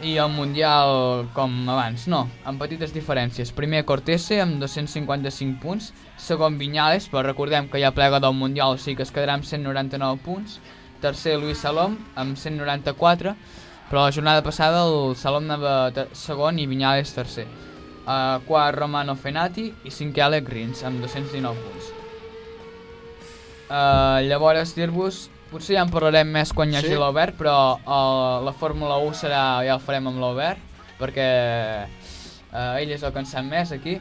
i el Mundial com abans, no, amb petites diferències. Primer Cortese amb 255 punts, segon Vinyales, però recordem que ja plega del Mundial, o sigui que es quedarà amb 199 punts, tercer Luis Salom amb 194, però la jornada passada el Salom anava segon i Vinyales tercer. Uh, quart Romano Fenati i cinquè Alec Rins amb 219 punts. Uh, llavors dir-vos, potser ja en parlarem més quan hi hagi Sí. l'Obert, però uh, la Fórmula 1 serà, ja el farem amb l'Obert, perquè uh, ell és el que en sap més aquí.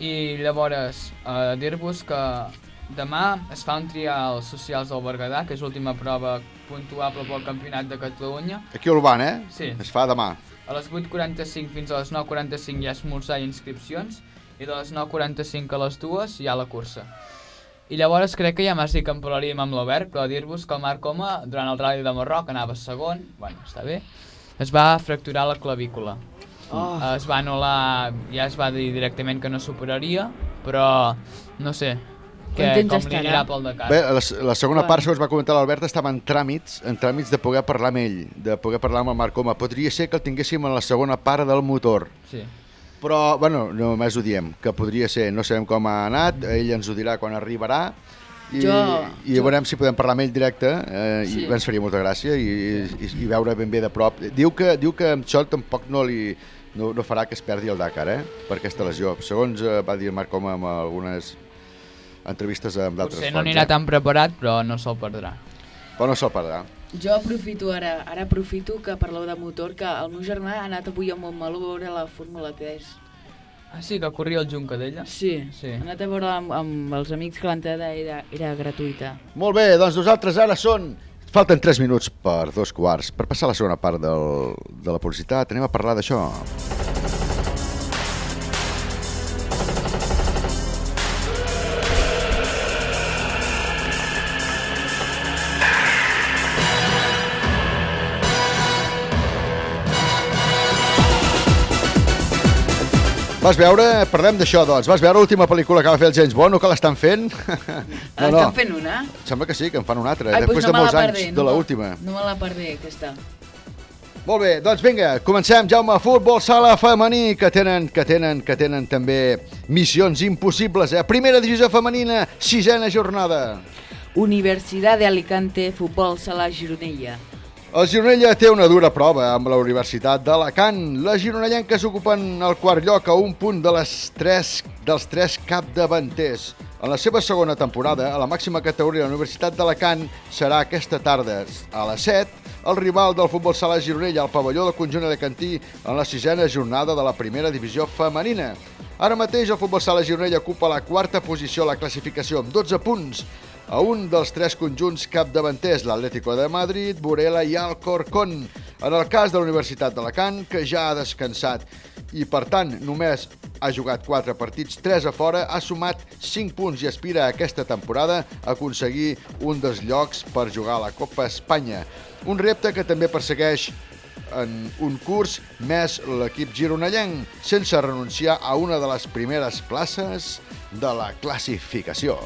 I llavors uh, dir-vos que demà es fa un trial als socials del Berguedà, que és l'última prova puntuable pel Campionat de Catalunya. Aquí a Urban, eh? Sí. Es fa demà. A les 8.45 fins a les 9.45 hi ha esmorzar i inscripcions i de les 9.45 a les 2 hi ha la cursa. I llavors crec que ja m'has dit que en parlaríem amb l'Obert, però dir-vos que el Marc Coma, durant el Rally de Marroc, anava segon, bueno, està bé, es va fracturar la clavícula. Oh. Es va anul·lar, ja es va dir directament que no superaria, però no sé, que com li estarà? anirà pel Dakar. Bé, la, la segona part, segons va comentar l'Albert, estava en tràmits, en tràmits de poder parlar amb ell, de poder parlar amb el Marc Coma. Podria ser que el tinguéssim en la segona part del motor. Sí. Però, bueno, només ho diem, que podria ser, no sabem com ha anat, ell ens ho dirà quan arribarà, i, Jo- i jo- veurem si podem parlar amb ell directe, eh, Sí. i ens faria molta gràcia, i, i, i veure ben bé de prop. Diu que, diu que amb això tampoc no li no, no farà que es perdi el Dakar, eh?, per aquesta lesió. Segons eh, va dir el Marc Coma amb algunes entrevistes amb d'altres Potser no fonts, anirà eh? tan preparat, però no se'l perdrà. Però no se'l perdrà. Jo aprofito ara, ara aprofito que parleu de motor, que el meu germà ha anat avui a Montmeló a veure la Fórmula 3. Ah, sí, que corria el Junca d'ella? Sí, Sí. ha anat a veure amb, amb els amics que l'entrada era, era gratuïta. Molt bé, doncs nosaltres ara són... Falten 3 minuts per dos quarts per passar a la segona part del, de la publicitat. Anem a parlar d'això. Vas veure, parlem d'això doncs, vas veure l'última pel·lícula que va fer el James Bond o que l'estan fent? No, Estan fent una? Sembla que sí, que en fan una altra, Ai, després doncs de no me molts anys perdré, de no la me- última. No me la perdré, aquesta. Molt bé, doncs vinga, comencem, Jaume, futbol sala femení, que tenen, que tenen, que tenen també missions impossibles, eh? Primera divisió femenina, sisena jornada. Universidad de Alicante, Futbol Sala Gironella. El Gironella té una dura prova amb la Universitat d'Alacant. Les gironellenques ocupen el quart lloc a un punt de les tres, dels tres capdavanters. En la seva segona temporada, a la màxima categoria de la Universitat d'Alacant, serà aquesta tarda, a les 7, el rival del futbol sala Gironella, el pavelló del conjunt de Cantí, en la sisena jornada de la primera divisió femenina. Ara mateix el futbol sala Gironella ocupa la quarta posició a la classificació amb 12 punts, a un dels tres conjunts capdavanters, l'Atlético de Madrid, Burela i Alcorcón. En el cas de la Universitat d'Alacant, que ja ha descansat i, per tant, només ha jugat 4 partits, 3 a fora, ha sumat 5 punts i aspira aquesta temporada a aconseguir un dels llocs per jugar a la Copa Espanya. Un repte que també persegueix en un curs més l'equip gironellenc, sense renunciar a una de les primeres places de la classificació.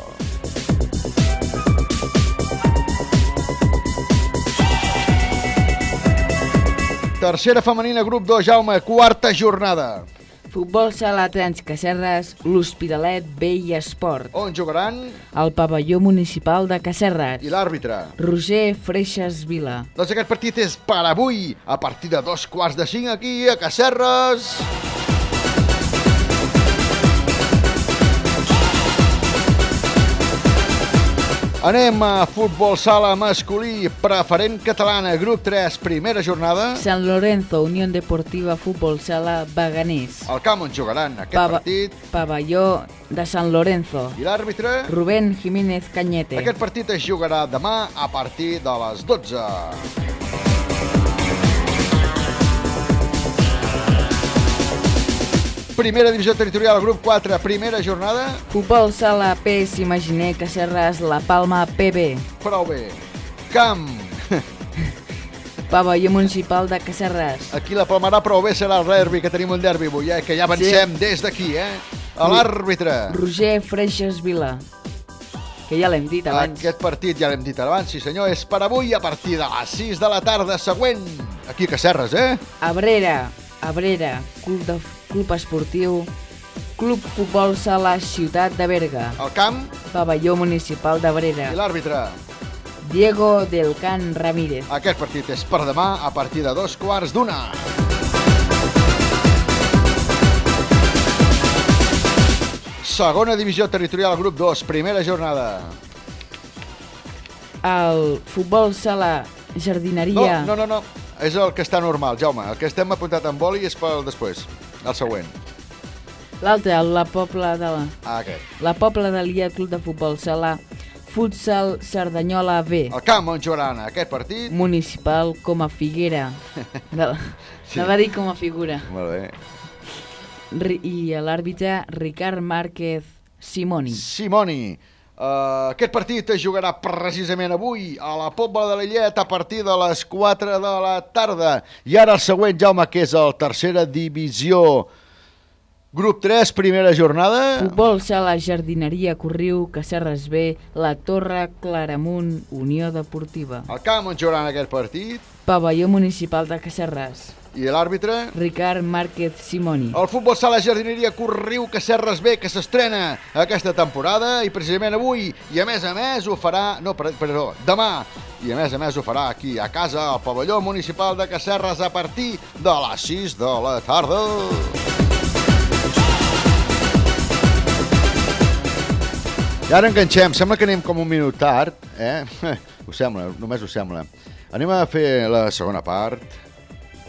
Tercera femenina, grup 2, Jaume, quarta jornada. Futbol Sala Trans Cacerres, l'Hospitalet Vell Esport. On jugaran? El pavelló municipal de Cacerres. I l'àrbitre? Roger Freixas Vila. Doncs aquest partit és per avui, a partir de dos quarts de cinc aquí a Cacerres. Anem a futbol sala masculí, preferent catalana, grup 3, primera jornada. San Lorenzo, Unión Deportiva Futbol Sala Baganés. Al camp on jugaran aquest Pava- partit. Pavelló de San Lorenzo. I l'àrbitre? Rubén Jiménez Cañete. Aquest partit es jugarà demà a partir de les 12. Primera divisió territorial, grup 4, primera jornada. Futbol Sala PS Imaginer Cacerres La Palma PB. Prou bé. Camp. Pavelló Municipal de Cacerres. Aquí la palmarà prou bé serà el derbi, que tenim un derbi avui, eh? que ja avancem sí. des d'aquí, eh? A l'àrbitre. Roger Freixas Vila. Que ja l'hem dit abans. Aquest partit ja l'hem dit abans, sí senyor, és per avui a partir de les 6 de la tarda següent. Aquí a Cacerres, eh? Abrera, Abrera, Club, de, Club Esportiu, Club Futbol Sala Ciutat de Berga. El camp. Pavelló Municipal d'Abrera. I l'àrbitre. Diego del Can Ramírez. Aquest partit és per demà a partir de dos quarts d'una. Segona divisió territorial, grup 2, primera jornada. El Futbol Sala Jardineria. No, no, no, no. És el que està normal, Jaume. El que estem apuntat en boli és pel després, el següent. L'altre, la Pobla de la... Ah, aquest. La Pobla de l'Ia Club de Futbol Sala Futsal Cerdanyola B. El camp on jugaran aquest partit. Municipal com a Figuera. De, Sí. sí. va dir com a figura. Molt bé. Ri, I l'àrbitre Ricard Márquez Simoni. Simoni. Uh, aquest partit es jugarà precisament avui a la Pobla de Lillet a partir de les 4 de la tarda. I ara el següent, Jaume, que és el tercera divisió Grup 3, primera jornada. Futbol sala jardineria Corriu, Cacerres B, La Torre, Claramunt, Unió Deportiva. El camp on jugaran aquest partit. Pavelló Municipal de Cacerres. I l'àrbitre? Ricard Márquez Simoni. El futbol sala jardineria Corriu Cacerres B, que s'estrena aquesta temporada i precisament avui, i a més a més ho farà, no, per- perdó, demà, i a més a més ho farà aquí a casa, al pavelló municipal de Cacerres a partir de les 6 de la tarda. I ara enganxem, sembla que anem com un minut tard, eh? Ho sembla, només ho sembla. Anem a fer la segona part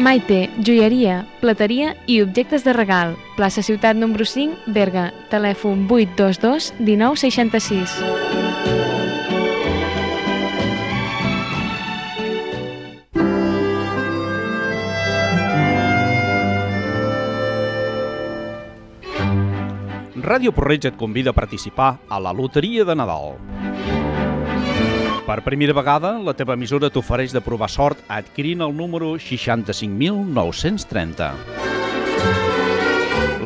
Maite, joieria, plateria i objectes de regal. Plaça Ciutat número 5, Berga. Telèfon 822 1966. Ràdio Porreig et convida a participar a la Loteria de Nadal. Per primera vegada, la teva emissora t'ofereix de provar sort adquirint el número 65.930.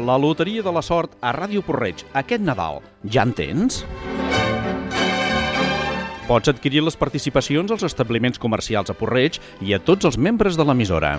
La Loteria de la Sort a Ràdio Porreig aquest Nadal. Ja en tens? Pots adquirir les participacions als establiments comercials a Porreig i a tots els membres de l'emissora.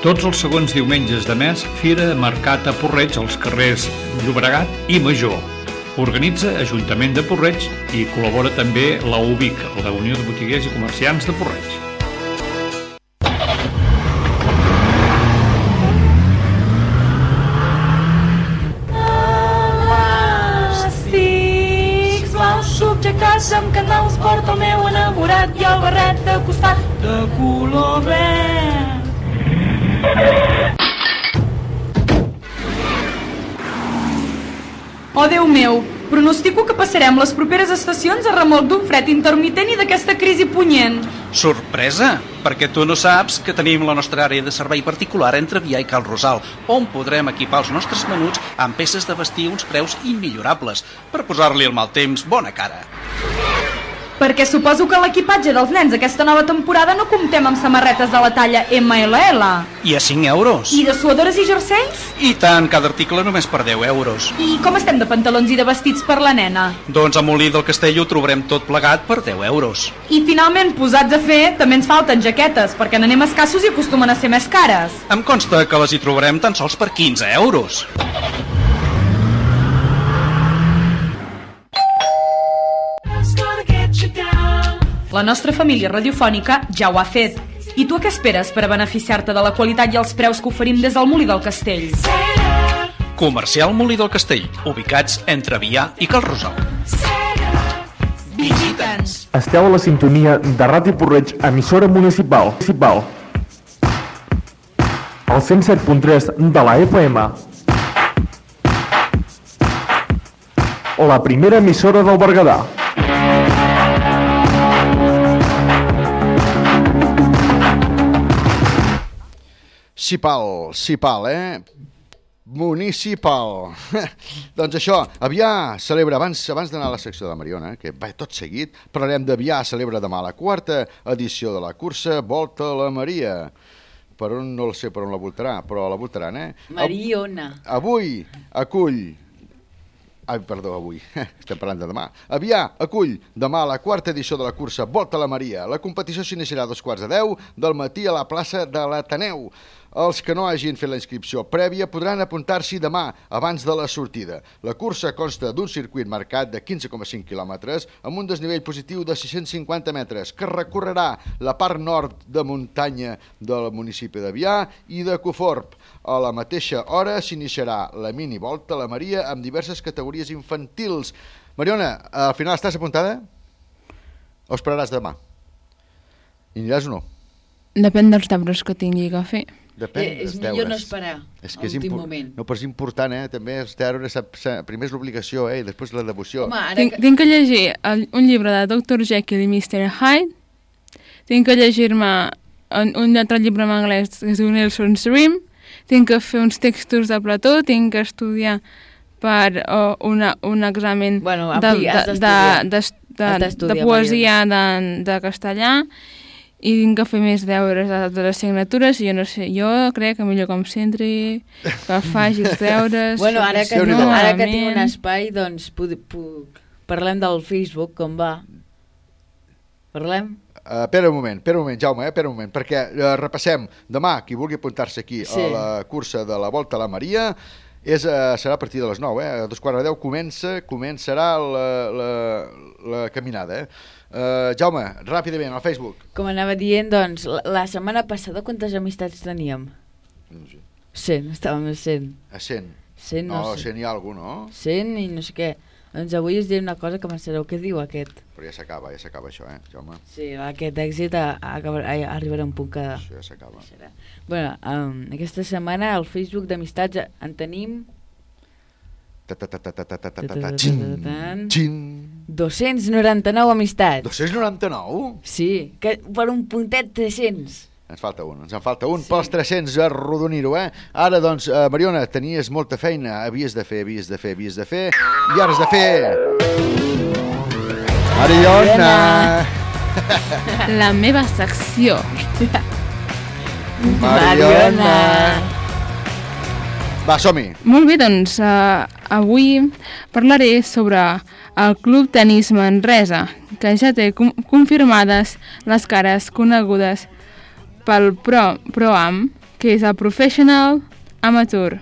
Tots els segons diumenges de mes, Fira Mercat a Porreig als carrers Llobregat i Major. Organitza Ajuntament de Porreig i col·labora també la UBIC, la Unió de Botiguers i Comerciants de Porreig. Amb canals porta el meu enamorat i el barret de costat de color verd. Oh, Déu meu, pronostico que passarem les properes estacions a remolc d'un fred intermitent i d'aquesta crisi punyent. Sorpresa! Perquè tu no saps que tenim la nostra àrea de servei particular entre Vià i Cal Rosal, on podrem equipar els nostres menuts amb peces de vestir uns preus immillorables per posar-li el mal temps bona cara. Perquè suposo que l'equipatge dels nens aquesta nova temporada no comptem amb samarretes de la talla MLL. I a 5 euros. I de suadores i jerseis? I tant, cada article només per 10 euros. I com estem de pantalons i de vestits per la nena? Doncs a Molí del Castell ho trobarem tot plegat per 10 euros. I finalment, posats a fer, també ens falten jaquetes, perquè n'anem escassos i acostumen a ser més cares. Em consta que les hi trobarem tan sols per 15 euros. La nostra família radiofònica ja ho ha fet. I tu què esperes per a beneficiar-te de la qualitat i els preus que oferim des del Molí del Castell? Comercial Molí del Castell, ubicats entre Vià i Cal Rosal. Visita'ns! Esteu a la sintonia de Ràdio Porreig, emissora municipal. municipal. El 107.3 de la FM. La primera emissora del Berguedà. Cipal, Cipal, eh? Municipal. doncs això, Avià celebra, abans, abans d'anar a la secció de la Mariona, que va tot seguit, parlarem d'Avià celebra demà la quarta edició de la cursa Volta a la Maria. Per on no sé per on la voltarà, però la voltaran, eh? Mariona. Avui acull Ai, perdó, avui. Estem parlant de demà. Avià acull demà la quarta edició de la cursa Volta a la Maria. La competició s'iniciarà a dos quarts de deu del matí a la plaça de l'Ateneu. Els que no hagin fet la inscripció prèvia podran apuntar-s'hi demà, abans de la sortida. La cursa consta d'un circuit marcat de 15,5 quilòmetres amb un desnivell positiu de 650 metres que recorrerà la part nord de muntanya del municipi de Vià i de Coforp. A la mateixa hora s'iniciarà la mini volta a la Maria amb diverses categories infantils. Mariona, al final estàs apuntada? O esperaràs demà? I aniràs o no? Depèn dels deures que tingui que fer. Depèn Eh, és millor no deures. esperar És que és impor- moment. No, però és important, eh? També els deures, primer és l'obligació, eh? I després la devoció. Home, ara Tinc, que... tinc que llegir el, un llibre de Dr. Jekyll i Mr. Hyde, tinc que llegir-me un, un altre llibre en anglès que es diu Nelson's Dream, tinc que fer uns textos de Plató, tinc que estudiar per uh, una, un examen Bueno, en de, de, de, de, de, d'estudiar, de poesia de, de castellà i tinc que fer més deures de, de les assignatures i jo no sé, jo crec que millor que em centri, que faci els deures... Bueno, ara que, no, ara que tinc un espai, doncs puc, puc... parlem del Facebook, com va. Parlem? Uh, espera un moment, espera un moment, Jaume, eh, espera un moment, perquè uh, repassem demà, qui vulgui apuntar-se aquí Sí. a la cursa de la Volta a la Maria, és, uh, serà a partir de les 9, eh? a dos quarts de 10 comença, començarà la, la, la caminada. Eh? Uh, Jaume, ràpidament, al Facebook. Com anava dient, doncs, la, la setmana passada quantes amistats teníem? No sé. 100, estàvem a 100. A 100. 100, no, no sé. 100 hi ha algú, no? 100 i no sé què. Doncs avui us diré una cosa que pensareu, què diu aquest? Però ja s'acaba, ja s'acaba això, eh, Jaume? Sí, aquest èxit a, a, a, arribarà a un punt que... Això ja s'acaba. Bueno, um, aquesta setmana al Facebook d'Amistats en tenim Ta, ta, ta, ta, ta, ta, ta, ta, ta, ta, Ta, ta, ta, xin, ta, ta. xin. 299 amistats. 299? Sí, que per un puntet 300. Ens falta un, ens en falta un sí. pels 300 a rodonir-ho, eh? Ara, doncs, eh, Mariona, tenies molta feina, havies de fer, havies de fer, havies de fer, i ara has de fer... Mariona! La meva secció. Mariona! Va, som-hi! Molt bé, doncs uh, avui parlaré sobre el Club Tenis Manresa, que ja té com confirmades les cares conegudes pel Pro, Pro-Am, que és el Professional Amateur.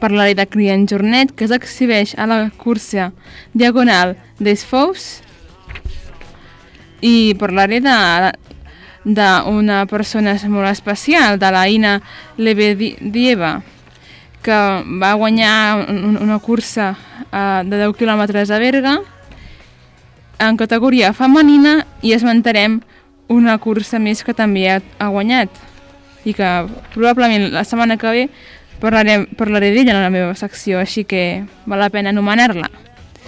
Parlaré de Client Jornet, que s'exhibeix a la cursa diagonal d'Esfous, i parlaré de d'una persona molt especial, de la Ina Lebedieva, que va guanyar un, una cursa uh, de 10 quilòmetres a Berga en categoria femenina i esmentarem una cursa més que també ha, guanyat i que probablement la setmana que ve parlaré, parlaré d'ella en la meva secció, així que val la pena anomenar-la.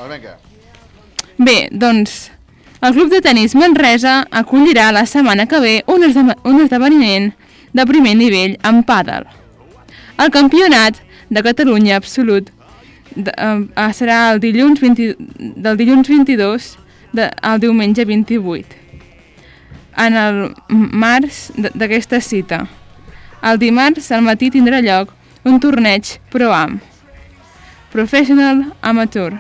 Vinga. Bé, doncs, el Club de Tenis Manresa acollirà la setmana que ve un, esde un esdeveniment de primer nivell en pàdel. El campionat de Catalunya absolut de, uh, serà el dilluns 20, del dilluns 22 de, al diumenge 28 en el març d'aquesta cita. El dimarts al matí tindrà lloc un torneig Pro-Am, Professional Amateur,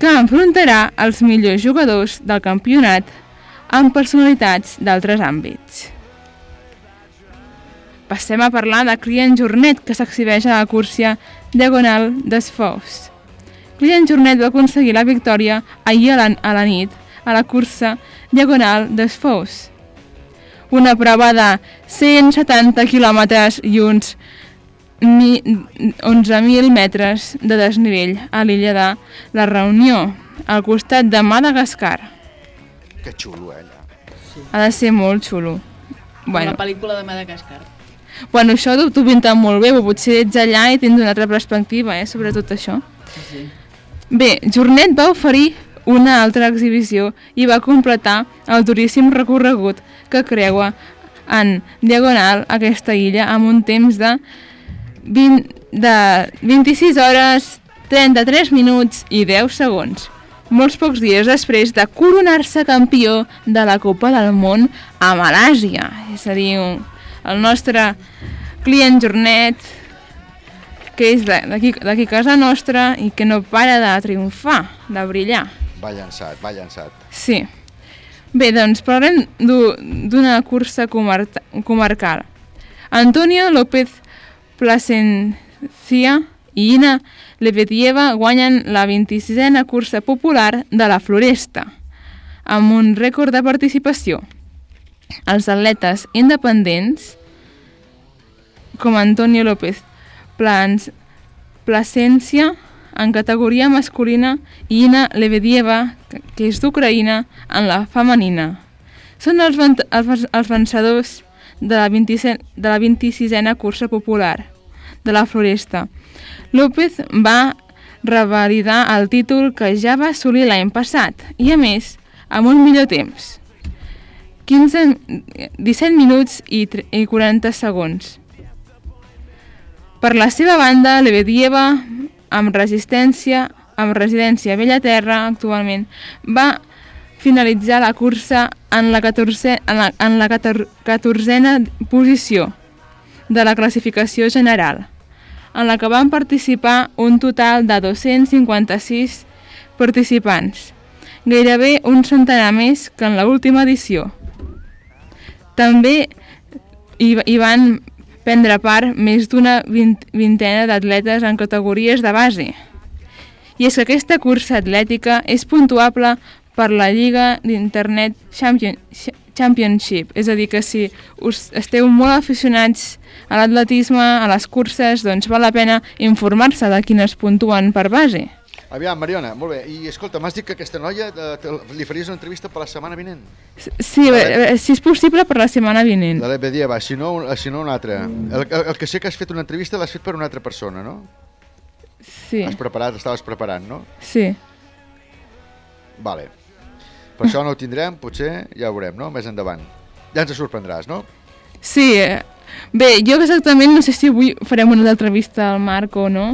que enfrontarà els millors jugadors del campionat amb personalitats d'altres àmbits. Passem a parlar de Client Jornet, que s'exhibeix a la cursa Diagonal d'Esfous. Client Jornet va aconseguir la victòria ahir a la, nit a la cursa Diagonal d'Esfous. Una prova de 170 quilòmetres i uns 11.000 metres de desnivell a l'illa de la Reunió, al costat de Madagascar. Que xulo, eh, allà. Ha de ser molt xulo. Bueno. Bueno, La pel·lícula de Madagascar. bueno això t'ho pinta molt bé, però potser ets allà i tens una altra perspectiva eh, sobre tot això. Sí, sí. Bé, Jornet va oferir una altra exhibició i va completar el duríssim recorregut que creua en diagonal aquesta illa amb un temps de, 20, de 26 hores, 33 minuts i 10 segons. Molts pocs dies després de coronar-se campió de la Copa del Món a Malàsia. És a dir, el nostre client Jornet, que és de- d'aquí casa nostra i que no para de triomfar, de brillar. Va llançat, va llançat. Sí. Bé, doncs parlem d'u- d'una cursa comar comarcal. Antonio López Plasencia i Ina Lebedieva guanyen la 26a cursa popular de la Floresta, amb un rècord de participació. Els atletes independents, com Antonio López Plans, Plasencia, en categoria masculina, i Ina Lebedieva, que- és d'Ucraïna, en la femenina. Són els, els, els vencedors de la, 26, de la 26a cursa popular de la Floresta. López va revalidar el títol que ja va assolir l'any passat i, a més, amb un millor temps. 15, 17 minuts i, tre- i 40 segons. Per la seva banda, Lebedieva, amb resistència, amb residència a Bellaterra actualment, va finalitzar la cursa en la, 14, en la, en la 14a posició de la classificació general, en la que van participar un total de 256 participants, gairebé un centenar més que en l'última edició. També hi, hi van prendre part més d'una vint, vintena d'atletes en categories de base. I és que aquesta cursa atlètica és puntuable per la Lliga d'Internet Champion, Championship, és a dir, que si us esteu molt aficionats a l'atletisme, a les curses, doncs val la pena informar-se de quines puntuen per base. Aviam, Mariona, molt bé. I escolta, m'has dit que aquesta noia eh, te- li faries una entrevista per la setmana vinent? Sí, eh, si és possible per la setmana vinent. La Lebedieva, si no, si no una altra. El, el, el que sé que has fet una entrevista l'has fet per una altra persona, no? Sí, Has preparat, estaves preparant, no? sí. Vale. Per això no ho tindrem, potser ja ho veurem, no? Més endavant. Ja ens sorprendràs, no? Sí, eh, bé, jo exactament no sé si avui farem una entrevista al Marc o no.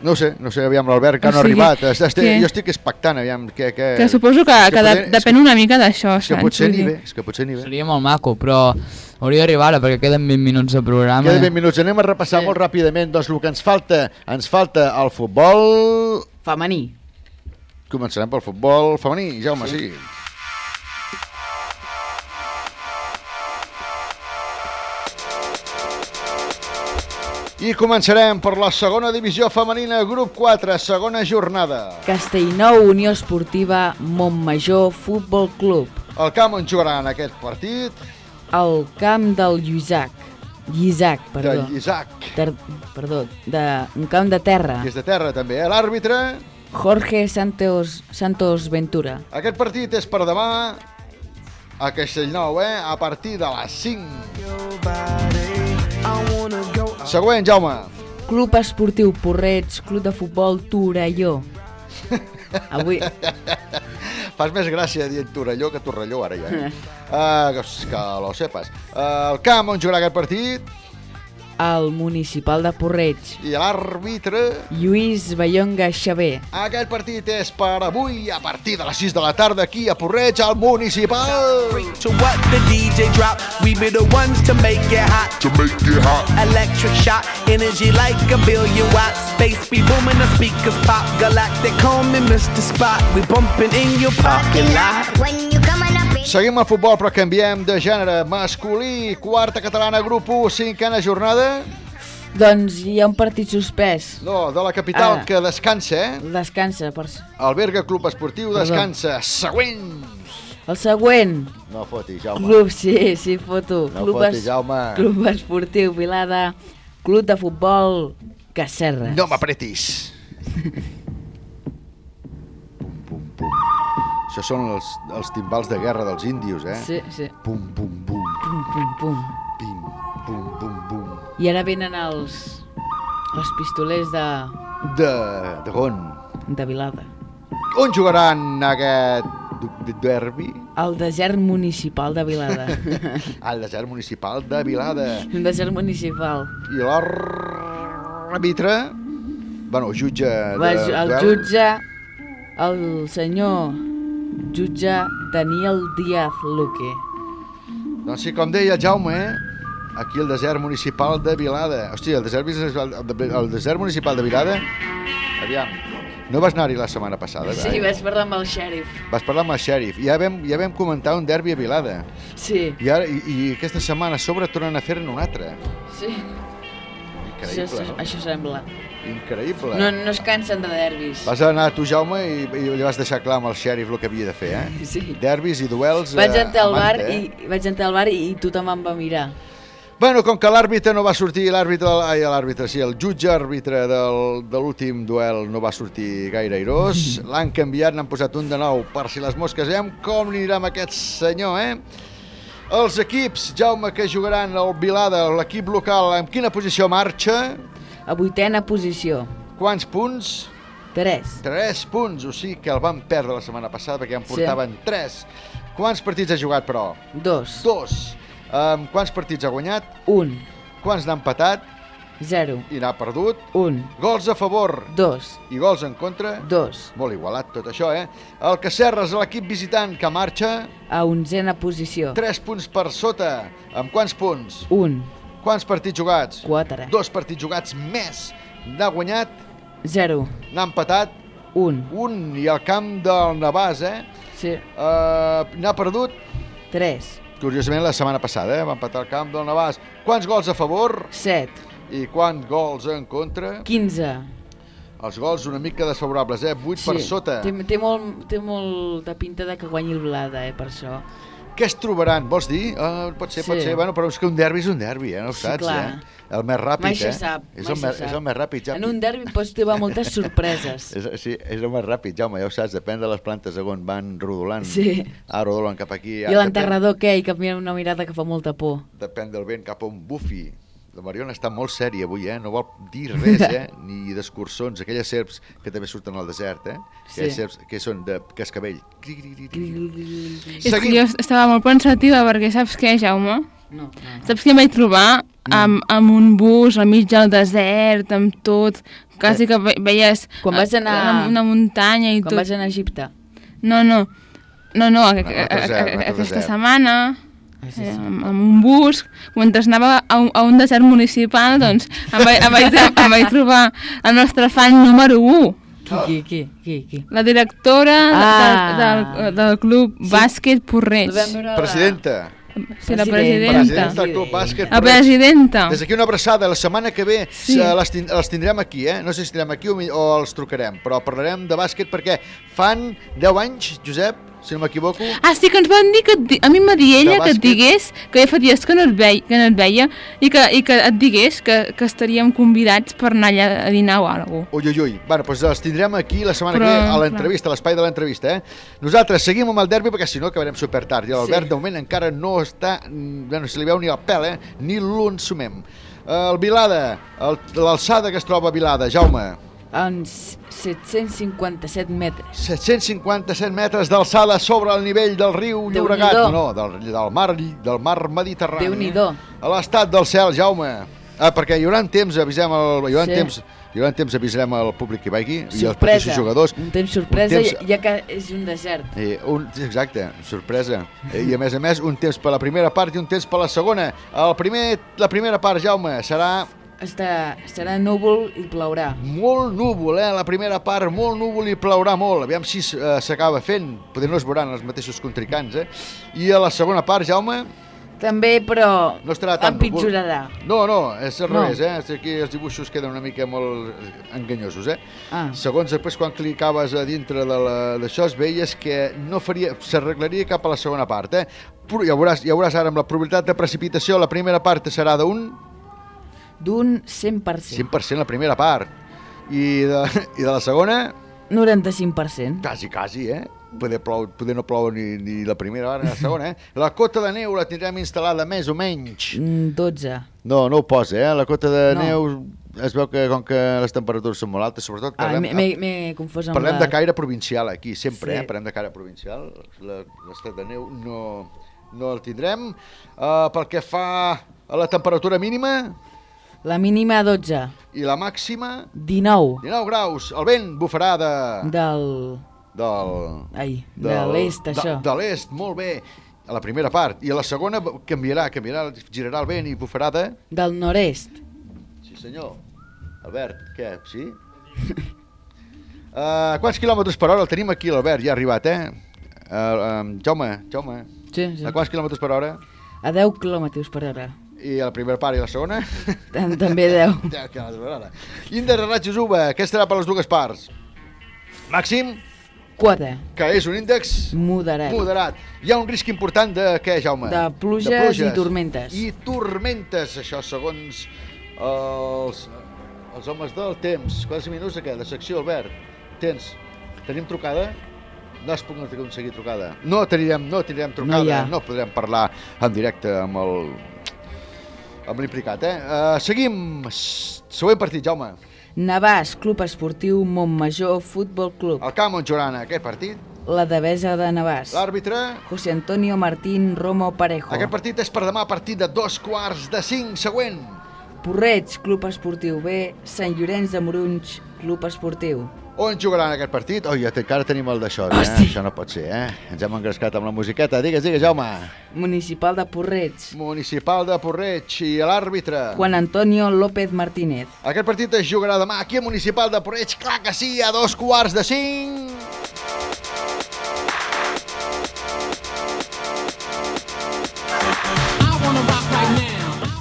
No sé, no sé, aviam, l'Albert, que O no ha arribat. Estic, que- jo estic expectant, aviam, que... Que, Que suposo que, és que de, poder- depèn una mica d'això, És que saps? potser ni bé, és que potser ni bé. Seria molt maco, però hauria d'arribar ara perquè queden 20 minuts de programa. Queden 20 minuts, anem a repassar sí. molt ràpidament doncs, el que ens falta. Ens falta el futbol... Femení. Començarem pel futbol femení, Jaume, sí. I començarem per la segona divisió femenina, grup 4, segona jornada. Castellnou, Unió Esportiva, Montmajor, Futbol Club. El camp on jugaran aquest partit, El camp del Lluïsac. Llisac, perdó. de Llisac, Ter perdó, de, un camp de terra. que és de terra també. Eh? L'àrbitre, Jorge Santos, Santos Ventura. aquest partit és per demà a Castellnou, eh? a partir de les 5. Següent, Jaume. Club Esportiu Porrets, Club de Futbol Torelló. Avui, Fas més gràcia dient Torelló que Torrelló ara ja. Eh? Uh, que, que lo sepas. Uh, el camp on jugarà aquest partit el municipal de Porreig. i l'àrbitre... Lluís Bayonga Xavé. Aquest partit és per avui a partir de les 6 de la tarda aquí a Porreig, al municipal. To what the DJ drop, we be the ones to make it hot. To make it hot. Electric shock, energy like a billion watts. Space be booming, the speakers pop. Galactic, call me Mr. Spot. We bumping in your parking lot. Seguim el futbol, però canviem de gènere. Masculí, quarta catalana, grup 1, cinquena jornada. Doncs hi ha un partit suspès. No, de la capital, Ah. que descansa, eh? Descansa. Per... El Berga Club Esportiu Perdó. descansa. Següent. El següent. No fotis, Jaume. Club, sí, sí, foto. No Club, fotis, Jaume. Club Esportiu Vilada. Club de Futbol Cacerres. No m'apretis. Això són els, els timbals de guerra dels índios, eh? Sí, sí. Pum, pum, pum. Pum, pum, pum. Pim, pum, pum, pum. I ara venen els, els pistolers de, De, de Gon. de Vilada. On jugaran aquest derbi? El desert municipal de Vilada. Al desert municipal de Vilada. Un desert municipal. I l'àrbitre... Bueno, jutge... De, el jutge, el senyor jutge Daniel Díaz Luque. Doncs sí, com deia el Jaume, eh? aquí al desert municipal de Vilada. Hòstia, el desert, el desert municipal de Vilada, aviam, No vas anar-hi la setmana passada, Sí, vaig parlar amb el xèrif. Vas parlar amb el xèrif. Ja vam, ja vam comentar un derbi a Vilada. Sí, I, ara, i, i aquesta setmana a sobre tornen a fer-ne un altre. sí. Increïble, això, no? això sembla. Increïble. No, no es cansen de derbis. Vas anar tu, Jaume, i, i li vas deixar clar amb el xèrif el que havia de fer, eh? Sí. Derbis i duels Vaig eh, entrar al a bar, eh? i, vaig entrar al bar i, i tothom em va mirar. Bueno, com que l'àrbitre no va sortir, l'àrbitre, ai, l'àrbitre, sí, el jutge àrbitre del, de l'últim duel no va sortir gaire airós, l'han canviat, n'han posat un de nou per si les mosques, veiem com anirà amb aquest senyor, eh? Els equips, Jaume, que jugaran al Vilada, l'equip local, en quina posició marxa? A vuitena posició. Quants punts? Tres. Tres punts, o sigui que el van perdre la setmana passada perquè en Sí. portaven tres. Quants partits ha jugat, però? Dos. Dos. Um, quants partits ha guanyat? Un. Quants n'ha empatat? Zero. I n'ha perdut? Un. Gols a favor? Dos. I gols en contra? Dos. Molt igualat tot això, eh? El Cacerres, l'equip visitant que marxa, A onzena posició. tres punts per sota. Amb quants punts? Un. Quants partits jugats? Quatre. Dos partits jugats més. N'ha guanyat? Zero. N'ha empatat? Un. Un. I al camp del Navàs, eh? Sí. Uh, N'ha perdut? Tres. Curiosament, la setmana passada, eh? Va empatar al camp del Navàs. Quants gols a favor? Set. I quants gols en contra? Quinze. Els gols una mica desfavorables, eh? 8 per sota. Té, té, molt, té molt de pinta de que guanyi el Blada, eh, per això. Què es trobaran? Vols dir? Uh, pot ser, pot Sí. ser. Bueno, però és que un derbi és un derbi, eh? No ho Sí, saps, clar. eh? El més ràpid, mai eh? sap, és, el més, és el més ràpid, ja. En un derbi pots trobar moltes sorpreses. És, sí, és el més ràpid, Jaume, ja ho saps, depèn de les plantes on van rodolant. Sí. Ah, rodolant cap aquí. I ah, l'enterrador aquell que mira una mirada que fa molta por. Depèn, depèn del vent cap a un bufi. La Mariona està molt sèria avui, eh? No vol dir res, eh? Ni d'escurçons, aquelles serps que també surten al desert, eh? Aquelles Sí. serps que són de cascavell. És que jo estava molt pensativa perquè saps què, Jaume? No, no. Saps què em vaig trobar? Amb, amb un bus al mig del desert, amb tot, quasi que ve- veies Quan vas anar- una, una muntanya i Quan tot. vas anar a Egipte. No, no, no, no, a, a, a, a, aquesta setmana, sí, eh, amb, amb un bus, mentre anava a un, a un desert municipal, doncs em vaig, em vaig, em vaig trobar el nostre fan número 1. Qui, qui, qui, qui? La directora Ah. del, del, del club bàsquet Porreig. Presidenta. Sí, la presidenta. Presidenta del Club Bàsquet. La presidenta. Des d'aquí una abraçada. La setmana que ve Sí. sí. les, tin les tindrem aquí, eh? No sé si tindrem aquí o, o els trucarem, però parlarem de bàsquet perquè fan 10 anys, Josep, si no m'equivoco. Ah, sí, que ens van dir que... A mi em va dir ella que et digués que ja fa dies que no et, veia, que no et veia i que, i que et digués que, que estaríem convidats per anar allà a dinar o alguna cosa. Ui, ui, ui. Bueno, doncs els tindrem aquí la setmana Però, que ve a l'entrevista, a l'espai de l'entrevista, eh? Nosaltres seguim amb el derbi perquè si no acabarem super tard. I l'Albert, Sí. de moment, encara no està... Bueno, se li veu ni el pèl, eh? Ni l'ensumem. El Vilada, l'alçada que es troba a Vilada, Jaume. Uns 757 metres. 757 metres d'alçada sobre el nivell del riu Llobregat. No, del, del, mar, del mar Mediterrani. Déu-n'hi-do. A l'estat del cel, Jaume. Ah, perquè hi haurà temps, avisem el, hi haurà Sí. temps, hi haurà temps avisarem el públic que vagi i els Sorpresa. mateixos jugadors. Un temps sorpresa, Un temps- ja que és un desert. Eh, un, exacte, sorpresa. Eh, I a més a més, un temps per la primera part i un temps per la segona. El primer, la primera part, Jaume, serà Està, estarà núvol i plourà. molt núvol, eh? La primera part, molt núvol i plourà molt. Aviam si eh, s'acaba fent. Poder no es veuran els mateixos contrincants, eh? I a la segona part, Jaume... També, però no estarà tan empitjorarà. No, no, és al No. revés, eh? Aquí els dibuixos queden una mica molt enganyosos, eh? Ah. Segons després quan clicaves a dintre d'això es veies que no faria, s'arreglaria cap a la segona part, eh? Però ja veuràs, ja veuràs ara amb la probabilitat de precipitació, la primera part serà d'un D'un 100%. 100% la primera part. I de, i de la segona, 95%. quasi, quasi, eh? Poder, plou, poder no plou ni, ni la primera ni la segona, eh? La cota de neu la tindrem instal·lada més o menys. Mm, 12. No, no ho posa, eh? La cota de No. neu es veu que com que les temperatures són molt altes, sobretot Ah, parlem, m'he- confós amb parlem la... de caire provincial aquí, sempre, Sí. eh? Parlem de caire provincial. La- L'estat de neu no, no el tindrem. Uh, pel que fa a la temperatura mínima La mínima 12. i la màxima... 19. 19 graus. El vent bufarà de... Del... Del... Ai, de l'est, això. De, de l'est, molt bé. A la primera part. I a la segona canviarà, canviarà, girarà el vent i bufarà de... Del nord-est. Sí, senyor. Albert, què? Sí? Uh, quants quilòmetres per hora el tenim aquí, l'Albert? Ja ha arribat, eh? Uh, um, Jaume, Jaume. Sí, sí. A quants quilòmetres per hora? A 10 quilòmetres per hora. I la primera part i la segona? Tam- també 10. 10 quilòmetres per hora. Índia Ratxos Uva, què estarà per les dues parts? Màxim, 4. que és un índex Moderat. moderat. Hi ha un risc important de què, Jaume? De pluges i tormentes. I tormentes, això segons els, els homes del temps. Quants minuts de què? De secció, Albert? Tens? Tenim trucada? No es puc aconseguir trucada. No tindrem, no tindrem trucada, No ha. no podrem parlar en directe amb el amb l'implicat, eh? Uh, seguim. Següent partit, Jaume. Navàs, Club Esportiu Montmajor Futbol Club. El Camp Montjorana, aquest partit. La Devesa de Navàs. L'àrbitre. José Antonio Martín Romo Parejo. Aquest partit és per demà a partir de dos quarts de cinc. Següent. Porreig, Club Esportiu B. Sant Llorenç de Morunys, Club Esportiu. On jugaran aquest partit? Oh, ja te- encara tenim el d'això, eh? Això no pot ser, eh? Ens hem engrescat amb la musiqueta. Digues, digues, Jaume. Municipal de Porreig. Municipal de Porreig i l'àrbitre. Juan Antonio López Martínez. Aquest partit es jugarà demà aquí al Municipal de Porreig. Clar que sí, a dos quarts de cinc.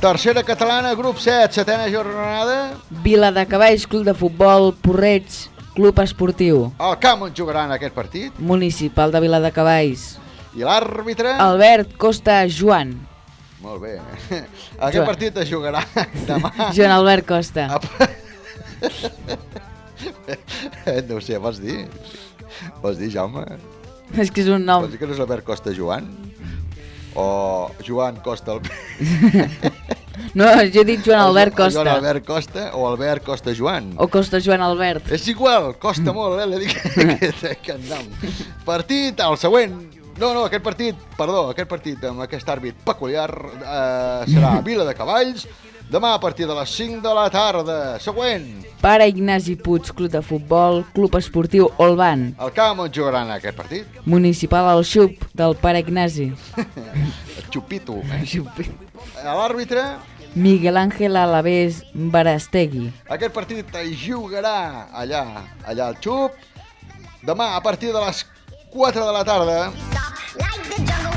Tercera catalana, grup 7, setena jornada. Vila de Cavalls, Club de Futbol Porreig, Club Esportiu. Al camp on jugaran aquest partit. Municipal de Vila de Cavalls. I l'àrbitre? Albert Costa Joan. Molt bé. Aquest Joan. partit es jugarà demà. Joan Albert Costa. no ho sé, vols dir? Vols dir, Jaume? És que és un nom. Vols dir que no és Albert Costa Joan? O Joan Costa Albert? No, jo he dit Joan Albert O Joan Costa. Albert Costa o Albert Costa Joan? O Costa Joan Albert. És igual, costa molt, eh, le dic aquest, aquest nom. Partit, el següent. No, no, aquest partit, perdó, aquest partit amb aquest àrbit peculiar eh, serà Vila de Cavalls, demà a partir de les 5 de la tarda. Següent. Pare Ignasi Puig, Club de Futbol, Club Esportiu Olban. El camp on jugaran aquest partit? Municipal al Xup del Pare Ignasi. El Xupito. Eh? L'àrbitre, Miguel Ángel Alavés Barastegui. aquest partit es jugarà allà, allà al Xup, demà a partir de les 4 de la tarda.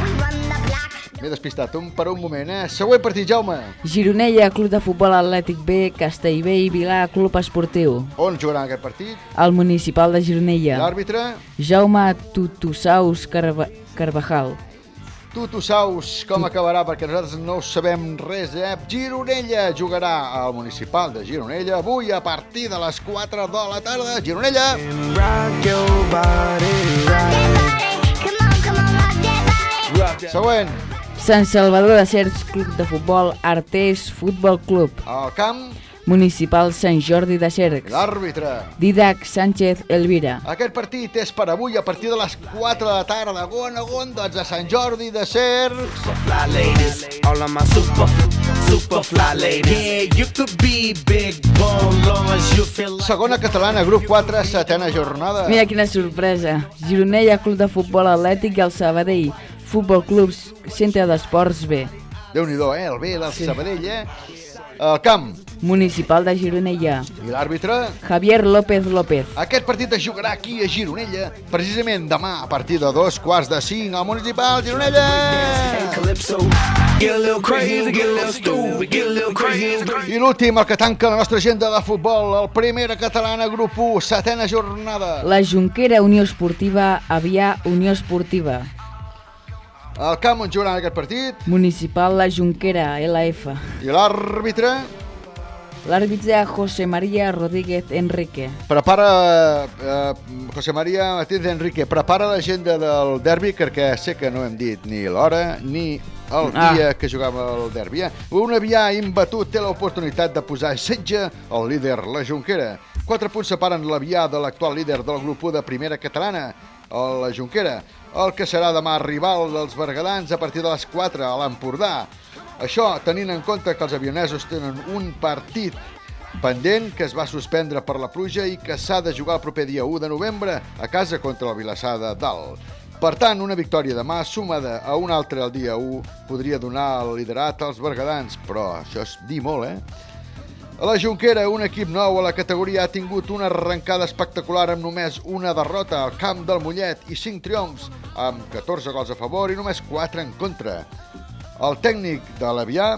M'he despistat un per un moment, eh? Següent partit, Jaume. Gironella, Club de Futbol Atlètic B, Castellbé i Vilà, Club Esportiu. On jugaran aquest partit? El Municipal de Gironella. L'àrbitre, Jaume Tutusaus Carva Carvajal. tu tu saus com acabarà, perquè nosaltres no ho sabem res, eh? Gironella jugarà al Municipal de Gironella avui a partir de les 4 de la tarda. Gironella! Següent. Sant Salvador de Cercs, Club de Futbol Artés Futbol Club. El camp, Municipal Sant Jordi de Cercs. l'àrbitre. Didac Sánchez Elvira. Aquest partit és per avui a partir de les 4 de la tarda. Gon a gon, doncs, a Sant Jordi de Cercs. fly ladies, all of my super, super fly ladies. Yeah, you could be big bone, long as you feel like Segona catalana, grup 4, setena jornada. Mira quina sorpresa. Gironella, Club de Futbol Atlètic i el Sabadell. Futbol Club Centre d'Esports B. Déu-n'hi-do, eh? El B del Sabadell, eh? El camp Municipal de Gironella. i l'àrbitre. Javier López López. Aquest partit es jugarà aquí a Gironella, precisament demà a partir de dos quarts de cinc al Municipal Gironella. I l'últim, el que tanca la nostra agenda de futbol, el primera catalana, grup 1, setena jornada. La Junquera Unió Esportiva Avià Unió Esportiva. El camp on jugaran aquest partit Municipal La Junquera LF. i l'àrbitre L'àrbitre José María Rodríguez Enrique. prepara, eh, José María Martínez Enrique, prepara l'agenda del derbi, perquè sé que no hem dit ni l'hora ni el Ah. dia que jugava el derbi. Eh? Un avià imbatut té l'oportunitat de posar setge el líder, la Junquera. Quatre punts separen l'avià de l'actual líder del grup 1 de primera catalana, la Junquera, el que serà demà rival dels bergadans a partir de les 4 a l'Empordà. Això tenint en compte que els avionesos tenen un partit pendent que es va suspendre per la pluja i que s'ha de jugar el proper dia 1 de novembre a casa contra el Vilassar de Dalt. Per tant, una victòria demà sumada a una altra el dia 1 podria donar el liderat als bergadans, però això és dir molt, eh? A la Junquera, un equip nou a la categoria ha tingut una arrencada espectacular amb només una derrota al camp del Mollet i 5 triomfs, amb 14 gols a favor i només 4 en contra. El tècnic de l'Avià,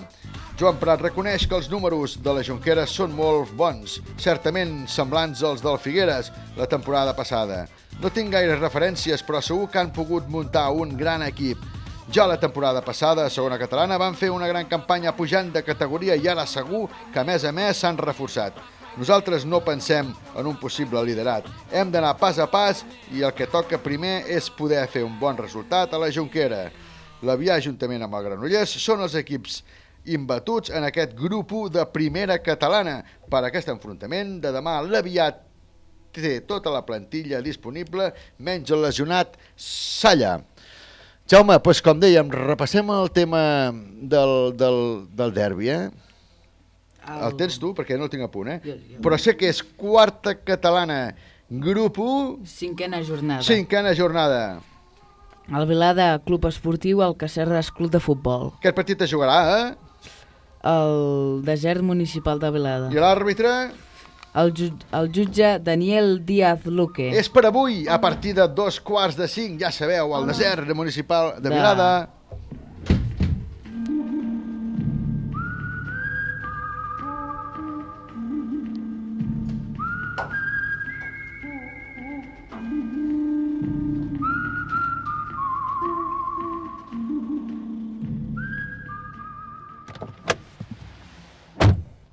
Joan Prat, reconeix que els números de la Junquera són molt bons, certament semblants als del Figueres la temporada passada. No tinc gaires referències, però segur que han pogut muntar un gran equip. Ja la temporada passada, a segona catalana, van fer una gran campanya pujant de categoria i ara segur que, a més a més, s'han reforçat. Nosaltres no pensem en un possible liderat. Hem d'anar pas a pas i el que toca primer és poder fer un bon resultat a la Junquera. L'Avià, juntament amb el Granollers, són els equips imbatuts en aquest grup 1 de primera catalana. Per aquest enfrontament de demà, l'Avià té tota la plantilla disponible, menys el lesionat Salla. Jaume, doncs com dèiem, repassem el tema del, del, del derbi, eh? El... el tens tu, perquè no el tinc a punt, eh? Jo- jo- Però sé que és quarta catalana, grup 1, Cinquena jornada. cinquena jornada. El Vilada Club Esportiu, el Cacerres Club de Futbol. Aquest partit es jugarà, eh? El desert municipal de Vilada. I l'àrbitre? El, ju el jutge Daniel Díaz Luque. És per avui, a partir de dos quarts de cinc, ja sabeu, al desert municipal de De-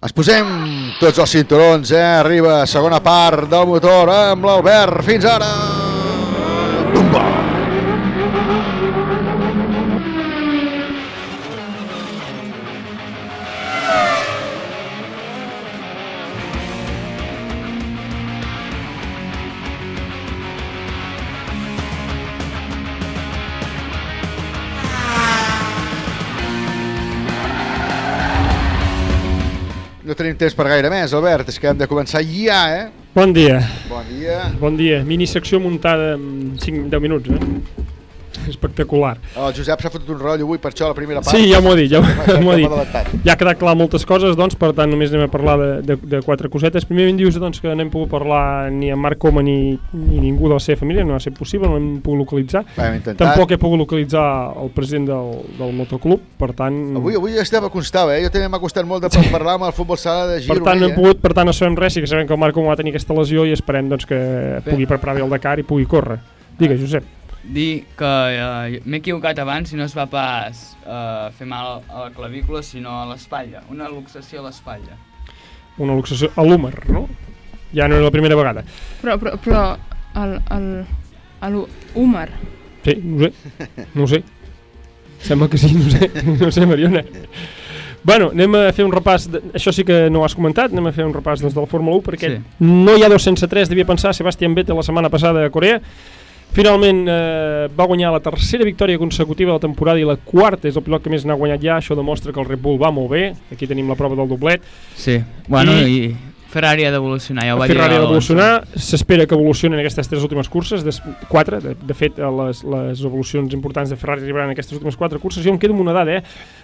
Ens posem tots els cinturons, eh? Arriba segona part del motor amb l'Albert. Fins ara! Temps per gaire més, Albert, és que hem de començar ja, eh? Bon dia. Bon dia. Bon dia. Minisecció muntada en 5-10 minuts, eh? Espectacular. El Josep s'ha fotut un rotllo avui, per això la primera part... Sí, ja m'ho ha dit, ja, Ja m'ho ha dit. Ja ha quedat clar moltes coses, doncs, per tant, només anem a parlar de, de, de quatre cosetes. Primerament dius doncs, que no hem pogut parlar ni amb Marc Coma ni, ni ningú de la seva família, no ha estat possible, no hem pogut localitzar. Tampoc he pogut localitzar el president del, del motoclub, per tant... Avui, avui estava constava, eh? Jo també m'ha costat molt de par- parlar amb el futbol sala de Per Gironella. tant, no hem pogut, per tant, no sabem res, sí que sabem que el Marc Coma va tenir aquesta lesió i esperem doncs, que pugui preparar bé el Dakar i pugui córrer. Digues, Josep. Dir que eh, m'he equivocat abans i no es va pas eh, fer mal a la clavícula, sinó a l'espatlla. Una luxació a l'espatlla. Una luxació a l'húmer, no? Ja no és la primera vegada. Però, però, però el, el, el Húmer, Sí, no sé, no sé. Sembla que sí, no sé, no sé, Mariona. Bueno, anem a fer un repàs, de... això sí que no ho has comentat, anem a fer un repàs des del Fórmula 1, perquè Sí. no hi ha 203, devia pensar Sebastian Vettel la setmana passada a Corea, Finalment eh, va guanyar la tercera victòria consecutiva de la temporada i la quarta és el pilot que més n'ha guanyat ja, això demostra que el Red Bull va molt bé, aquí tenim la prova del doblet. Sí, bueno, I- i, Ferrari ha d'evolucionar, ja ho va dir Ferrari ha d'evolucionar, s'espera que evolucionen aquestes tres últimes curses, des, quatre, de, de fet eh, les, les evolucions importants de Ferrari arribaran en aquestes últimes quatre curses, jo em quedo amb una dada, eh?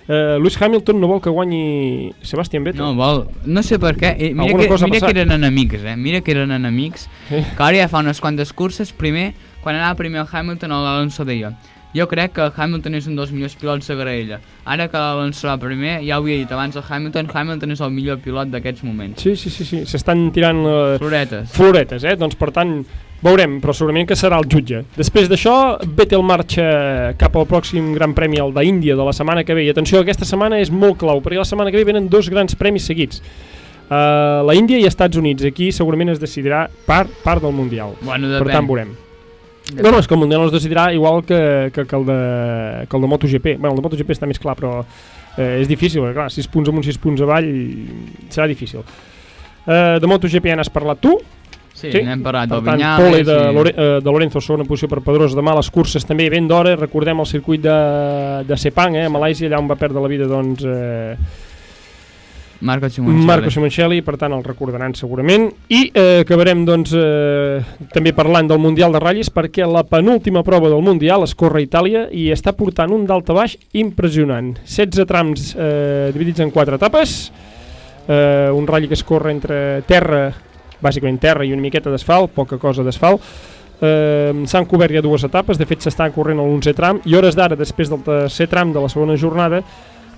Uh, Lewis Hamilton no vol que guanyi Sebastian Vettel. No, vol, no sé per què. Eh, mira Alguna que, mira que eren enemics, eh? Mira que eren enemics. Eh. Que ara ja fa unes quantes curses, primer, quan anava primer el Hamilton, l'Alonso deia jo crec que Hamilton és un dels millors pilots de graella. Ara que l'Alonso va primer, ja ho havia dit abans el Hamilton, Hamilton és el millor pilot d'aquests moments. Sí, sí, sí, sí. s'estan tirant... Uh, Floretes. Floretes, eh? Doncs per tant, veurem, però segurament que serà el jutge. Després d'això, Vettel marxa cap al pròxim Gran Premi, el d'Índia, de la setmana que ve. I atenció, aquesta setmana és molt clau, perquè la setmana que ve venen dos grans premis seguits. Uh, la Índia i Estats Units. Aquí segurament es decidirà part, part del Mundial. Bueno, per depèn. tant, veurem. No, no, és que el Mundial no es decidirà igual que, que, que, el, de, que el de MotoGP. Bueno, el de MotoGP està més clar, però eh, és difícil, perquè clar, 6 punts amunt, 6 punts avall, serà difícil. Eh, de MotoGP ja n'has parlat tu? Sí, n'hem parlat per del tant, pole de, i- Lore, eh, de Lorenzo, segona posició per Pedrosa, demà les curses també ben d'hora, recordem el circuit de, de Sepang, eh, a Malàisia, allà on va perdre la vida, doncs... Eh, Marco Simoncelli. Marco Simoncelli, per tant el recordaran segurament. I eh, acabarem doncs eh, també parlant del Mundial de ratllis perquè la penúltima prova del Mundial es corre a Itàlia i està portant un d'alta baix impressionant. 16 trams eh, dividits en 4 etapes. Eh, un ratll que es corre entre terra, bàsicament terra i una miqueta d'asfalt, poca cosa d'asfalt, eh, s'han cobert ja dues etapes, de fet s'està corrent el 11 tram, i hores d'ara, després del tercer tram de la segona jornada,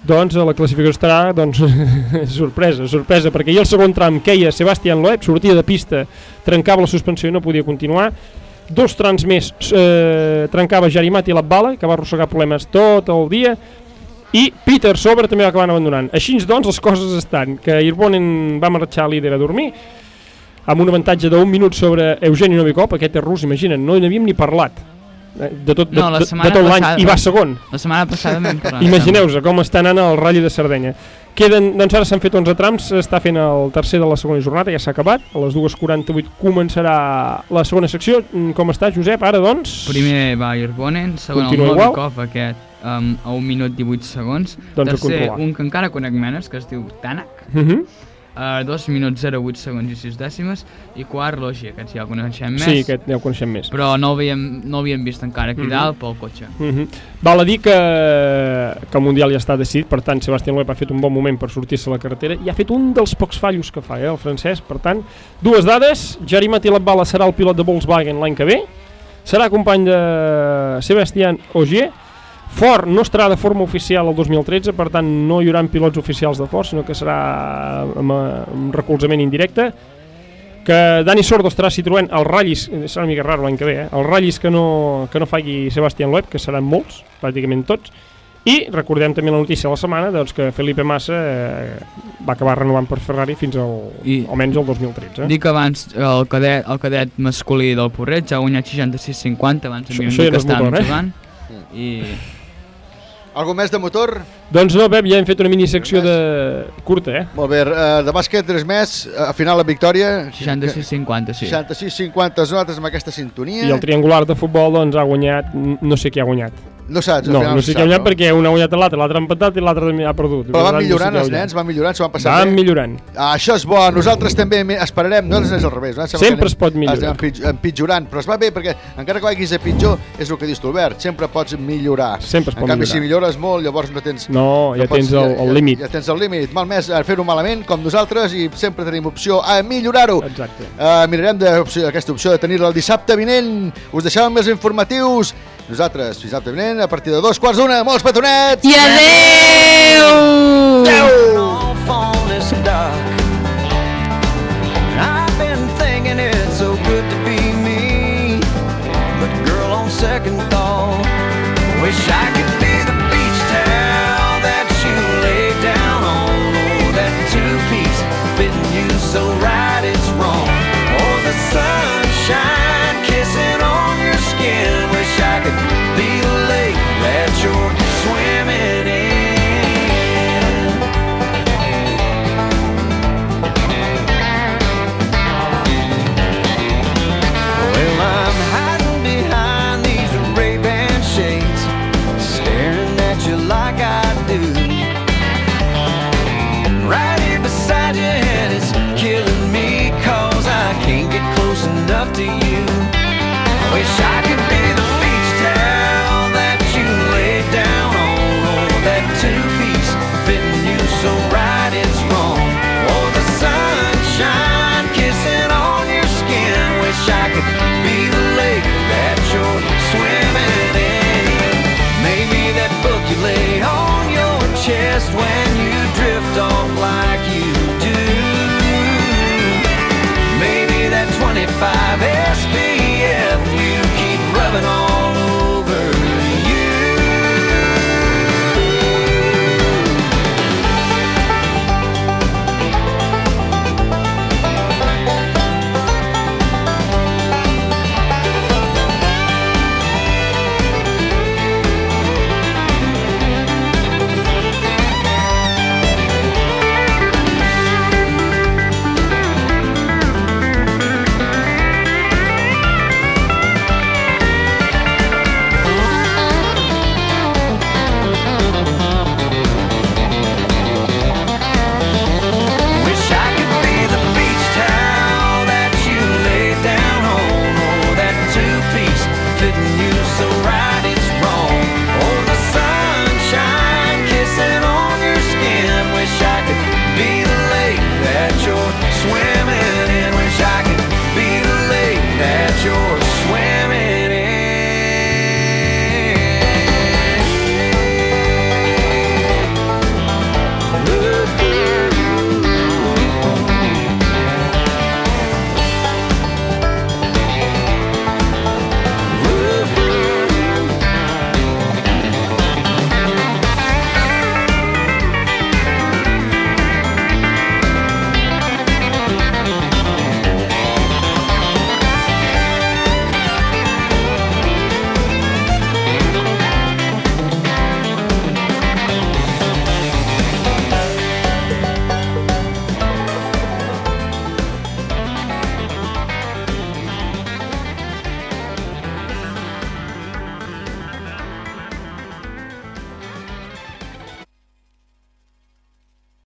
doncs la classificació estarà doncs, sorpresa, sorpresa, perquè ahir el segon tram queia Sebastián Loeb, sortia de pista, trencava la suspensió i no podia continuar, dos trams més eh, trencava Jarimati Labbala, que va arrossegar problemes tot el dia, i Peter Sobre també va acabar abandonant. Així doncs les coses estan, que Irbonen va marxar líder a dormir, amb un avantatge d'un minut sobre Eugeni Novikov, aquest és rus, imagina't, no n'havíem ni parlat de tot, de, No, la de, de tot l'any, i va segon. La setmana passada vam parlar. Imagineu-vos com està anant el Rally de Sardenya. Queden, doncs ara s'han fet 11 trams, està fent el tercer de la segona jornada, ja s'ha acabat, a les 2.48 començarà la segona secció. Mm, Com està, Josep, ara doncs? Primer va Irbonen, segon el Continua igual? Novikov, aquest, um, a 1 minut 18 segons. Doncs Tercer, un que encara conec menys, que es diu Tanak. Mhm. A 2 minuts 08 segons i 6 dècimes. I quart Logi, aquest ja el coneixem més. Sí, aquest ja el coneixem més. però no l'havíem no l'havíem vist encara aquí Mhm. dalt pel cotxe. Mm Val a dir que, que el Mundial ja està decidit, per tant, Sebastián Loeb ha fet un bon moment per sortir-se a la carretera i ha fet un dels pocs fallos que fa, eh, el francès. Per tant, dues dades, Jerima Tilabala serà el pilot de Volkswagen l'any que ve, serà company de Sebastián Ogier, Ford no estarà de forma oficial el 2013, per tant no hi haurà pilots oficials de Ford, sinó que serà amb, amb recolzament indirecte, que Dani Sordo estarà Citroën als ratllis, eh, serà una mica raro l'any que ve, eh? els ratllis que no, que no faci Sebastián Loeb, que seran molts, pràcticament tots, i recordem també la notícia de la setmana doncs, que Felipe Massa eh, va acabar renovant per Ferrari fins al, I- almenys el 2013. Dic que abans el cadet, el cadet masculí del Porret ja ha guanyat 66-50, abans havíem dit no que estàvem motor, eh? jugant. I Algo més de motor? Doncs no, Pep, ja hem fet una minisecció de... curta, eh? Molt bé, uh, de bàsquet, res més. Al final la victòria... 66-50, sí. 66-50 nosaltres amb aquesta sintonia. I el triangular de futbol doncs, ha guanyat, no sé qui ha guanyat. No saps, No, no no sé qui ha guanyat no? perquè un ha guanyat l'altre, l'altre ha empatat i l'altre ha perdut. Però van millorant no sé els nens, van millorant, s'ho van passant Van bé. millorant. Ah, això és bo, nosaltres també esperarem, nosaltres és al revés. nosaltres Sempre que es pot millorar. Es anem empitj- empitjorant, però es va bé perquè encara que vagis a pitjor, és el que dius tu, Albert, sempre pots millorar. Sempre es en pot canvi, millorar. si millores molt, llavors no tens... No, ja tens el- el ja- límit. Ja, tens el límit. Mal més fer-ho malament, com nosaltres, i sempre tenim opció a millorar-ho. Exacte. Uh, mirarem de, opció, aquesta opció de tenir-la el dissabte vinent. Us deixàvem més informatius. Nosaltres, fins al venent, a partir de dos quarts d'una, molts petonets! I adeu! Adeu! adeu!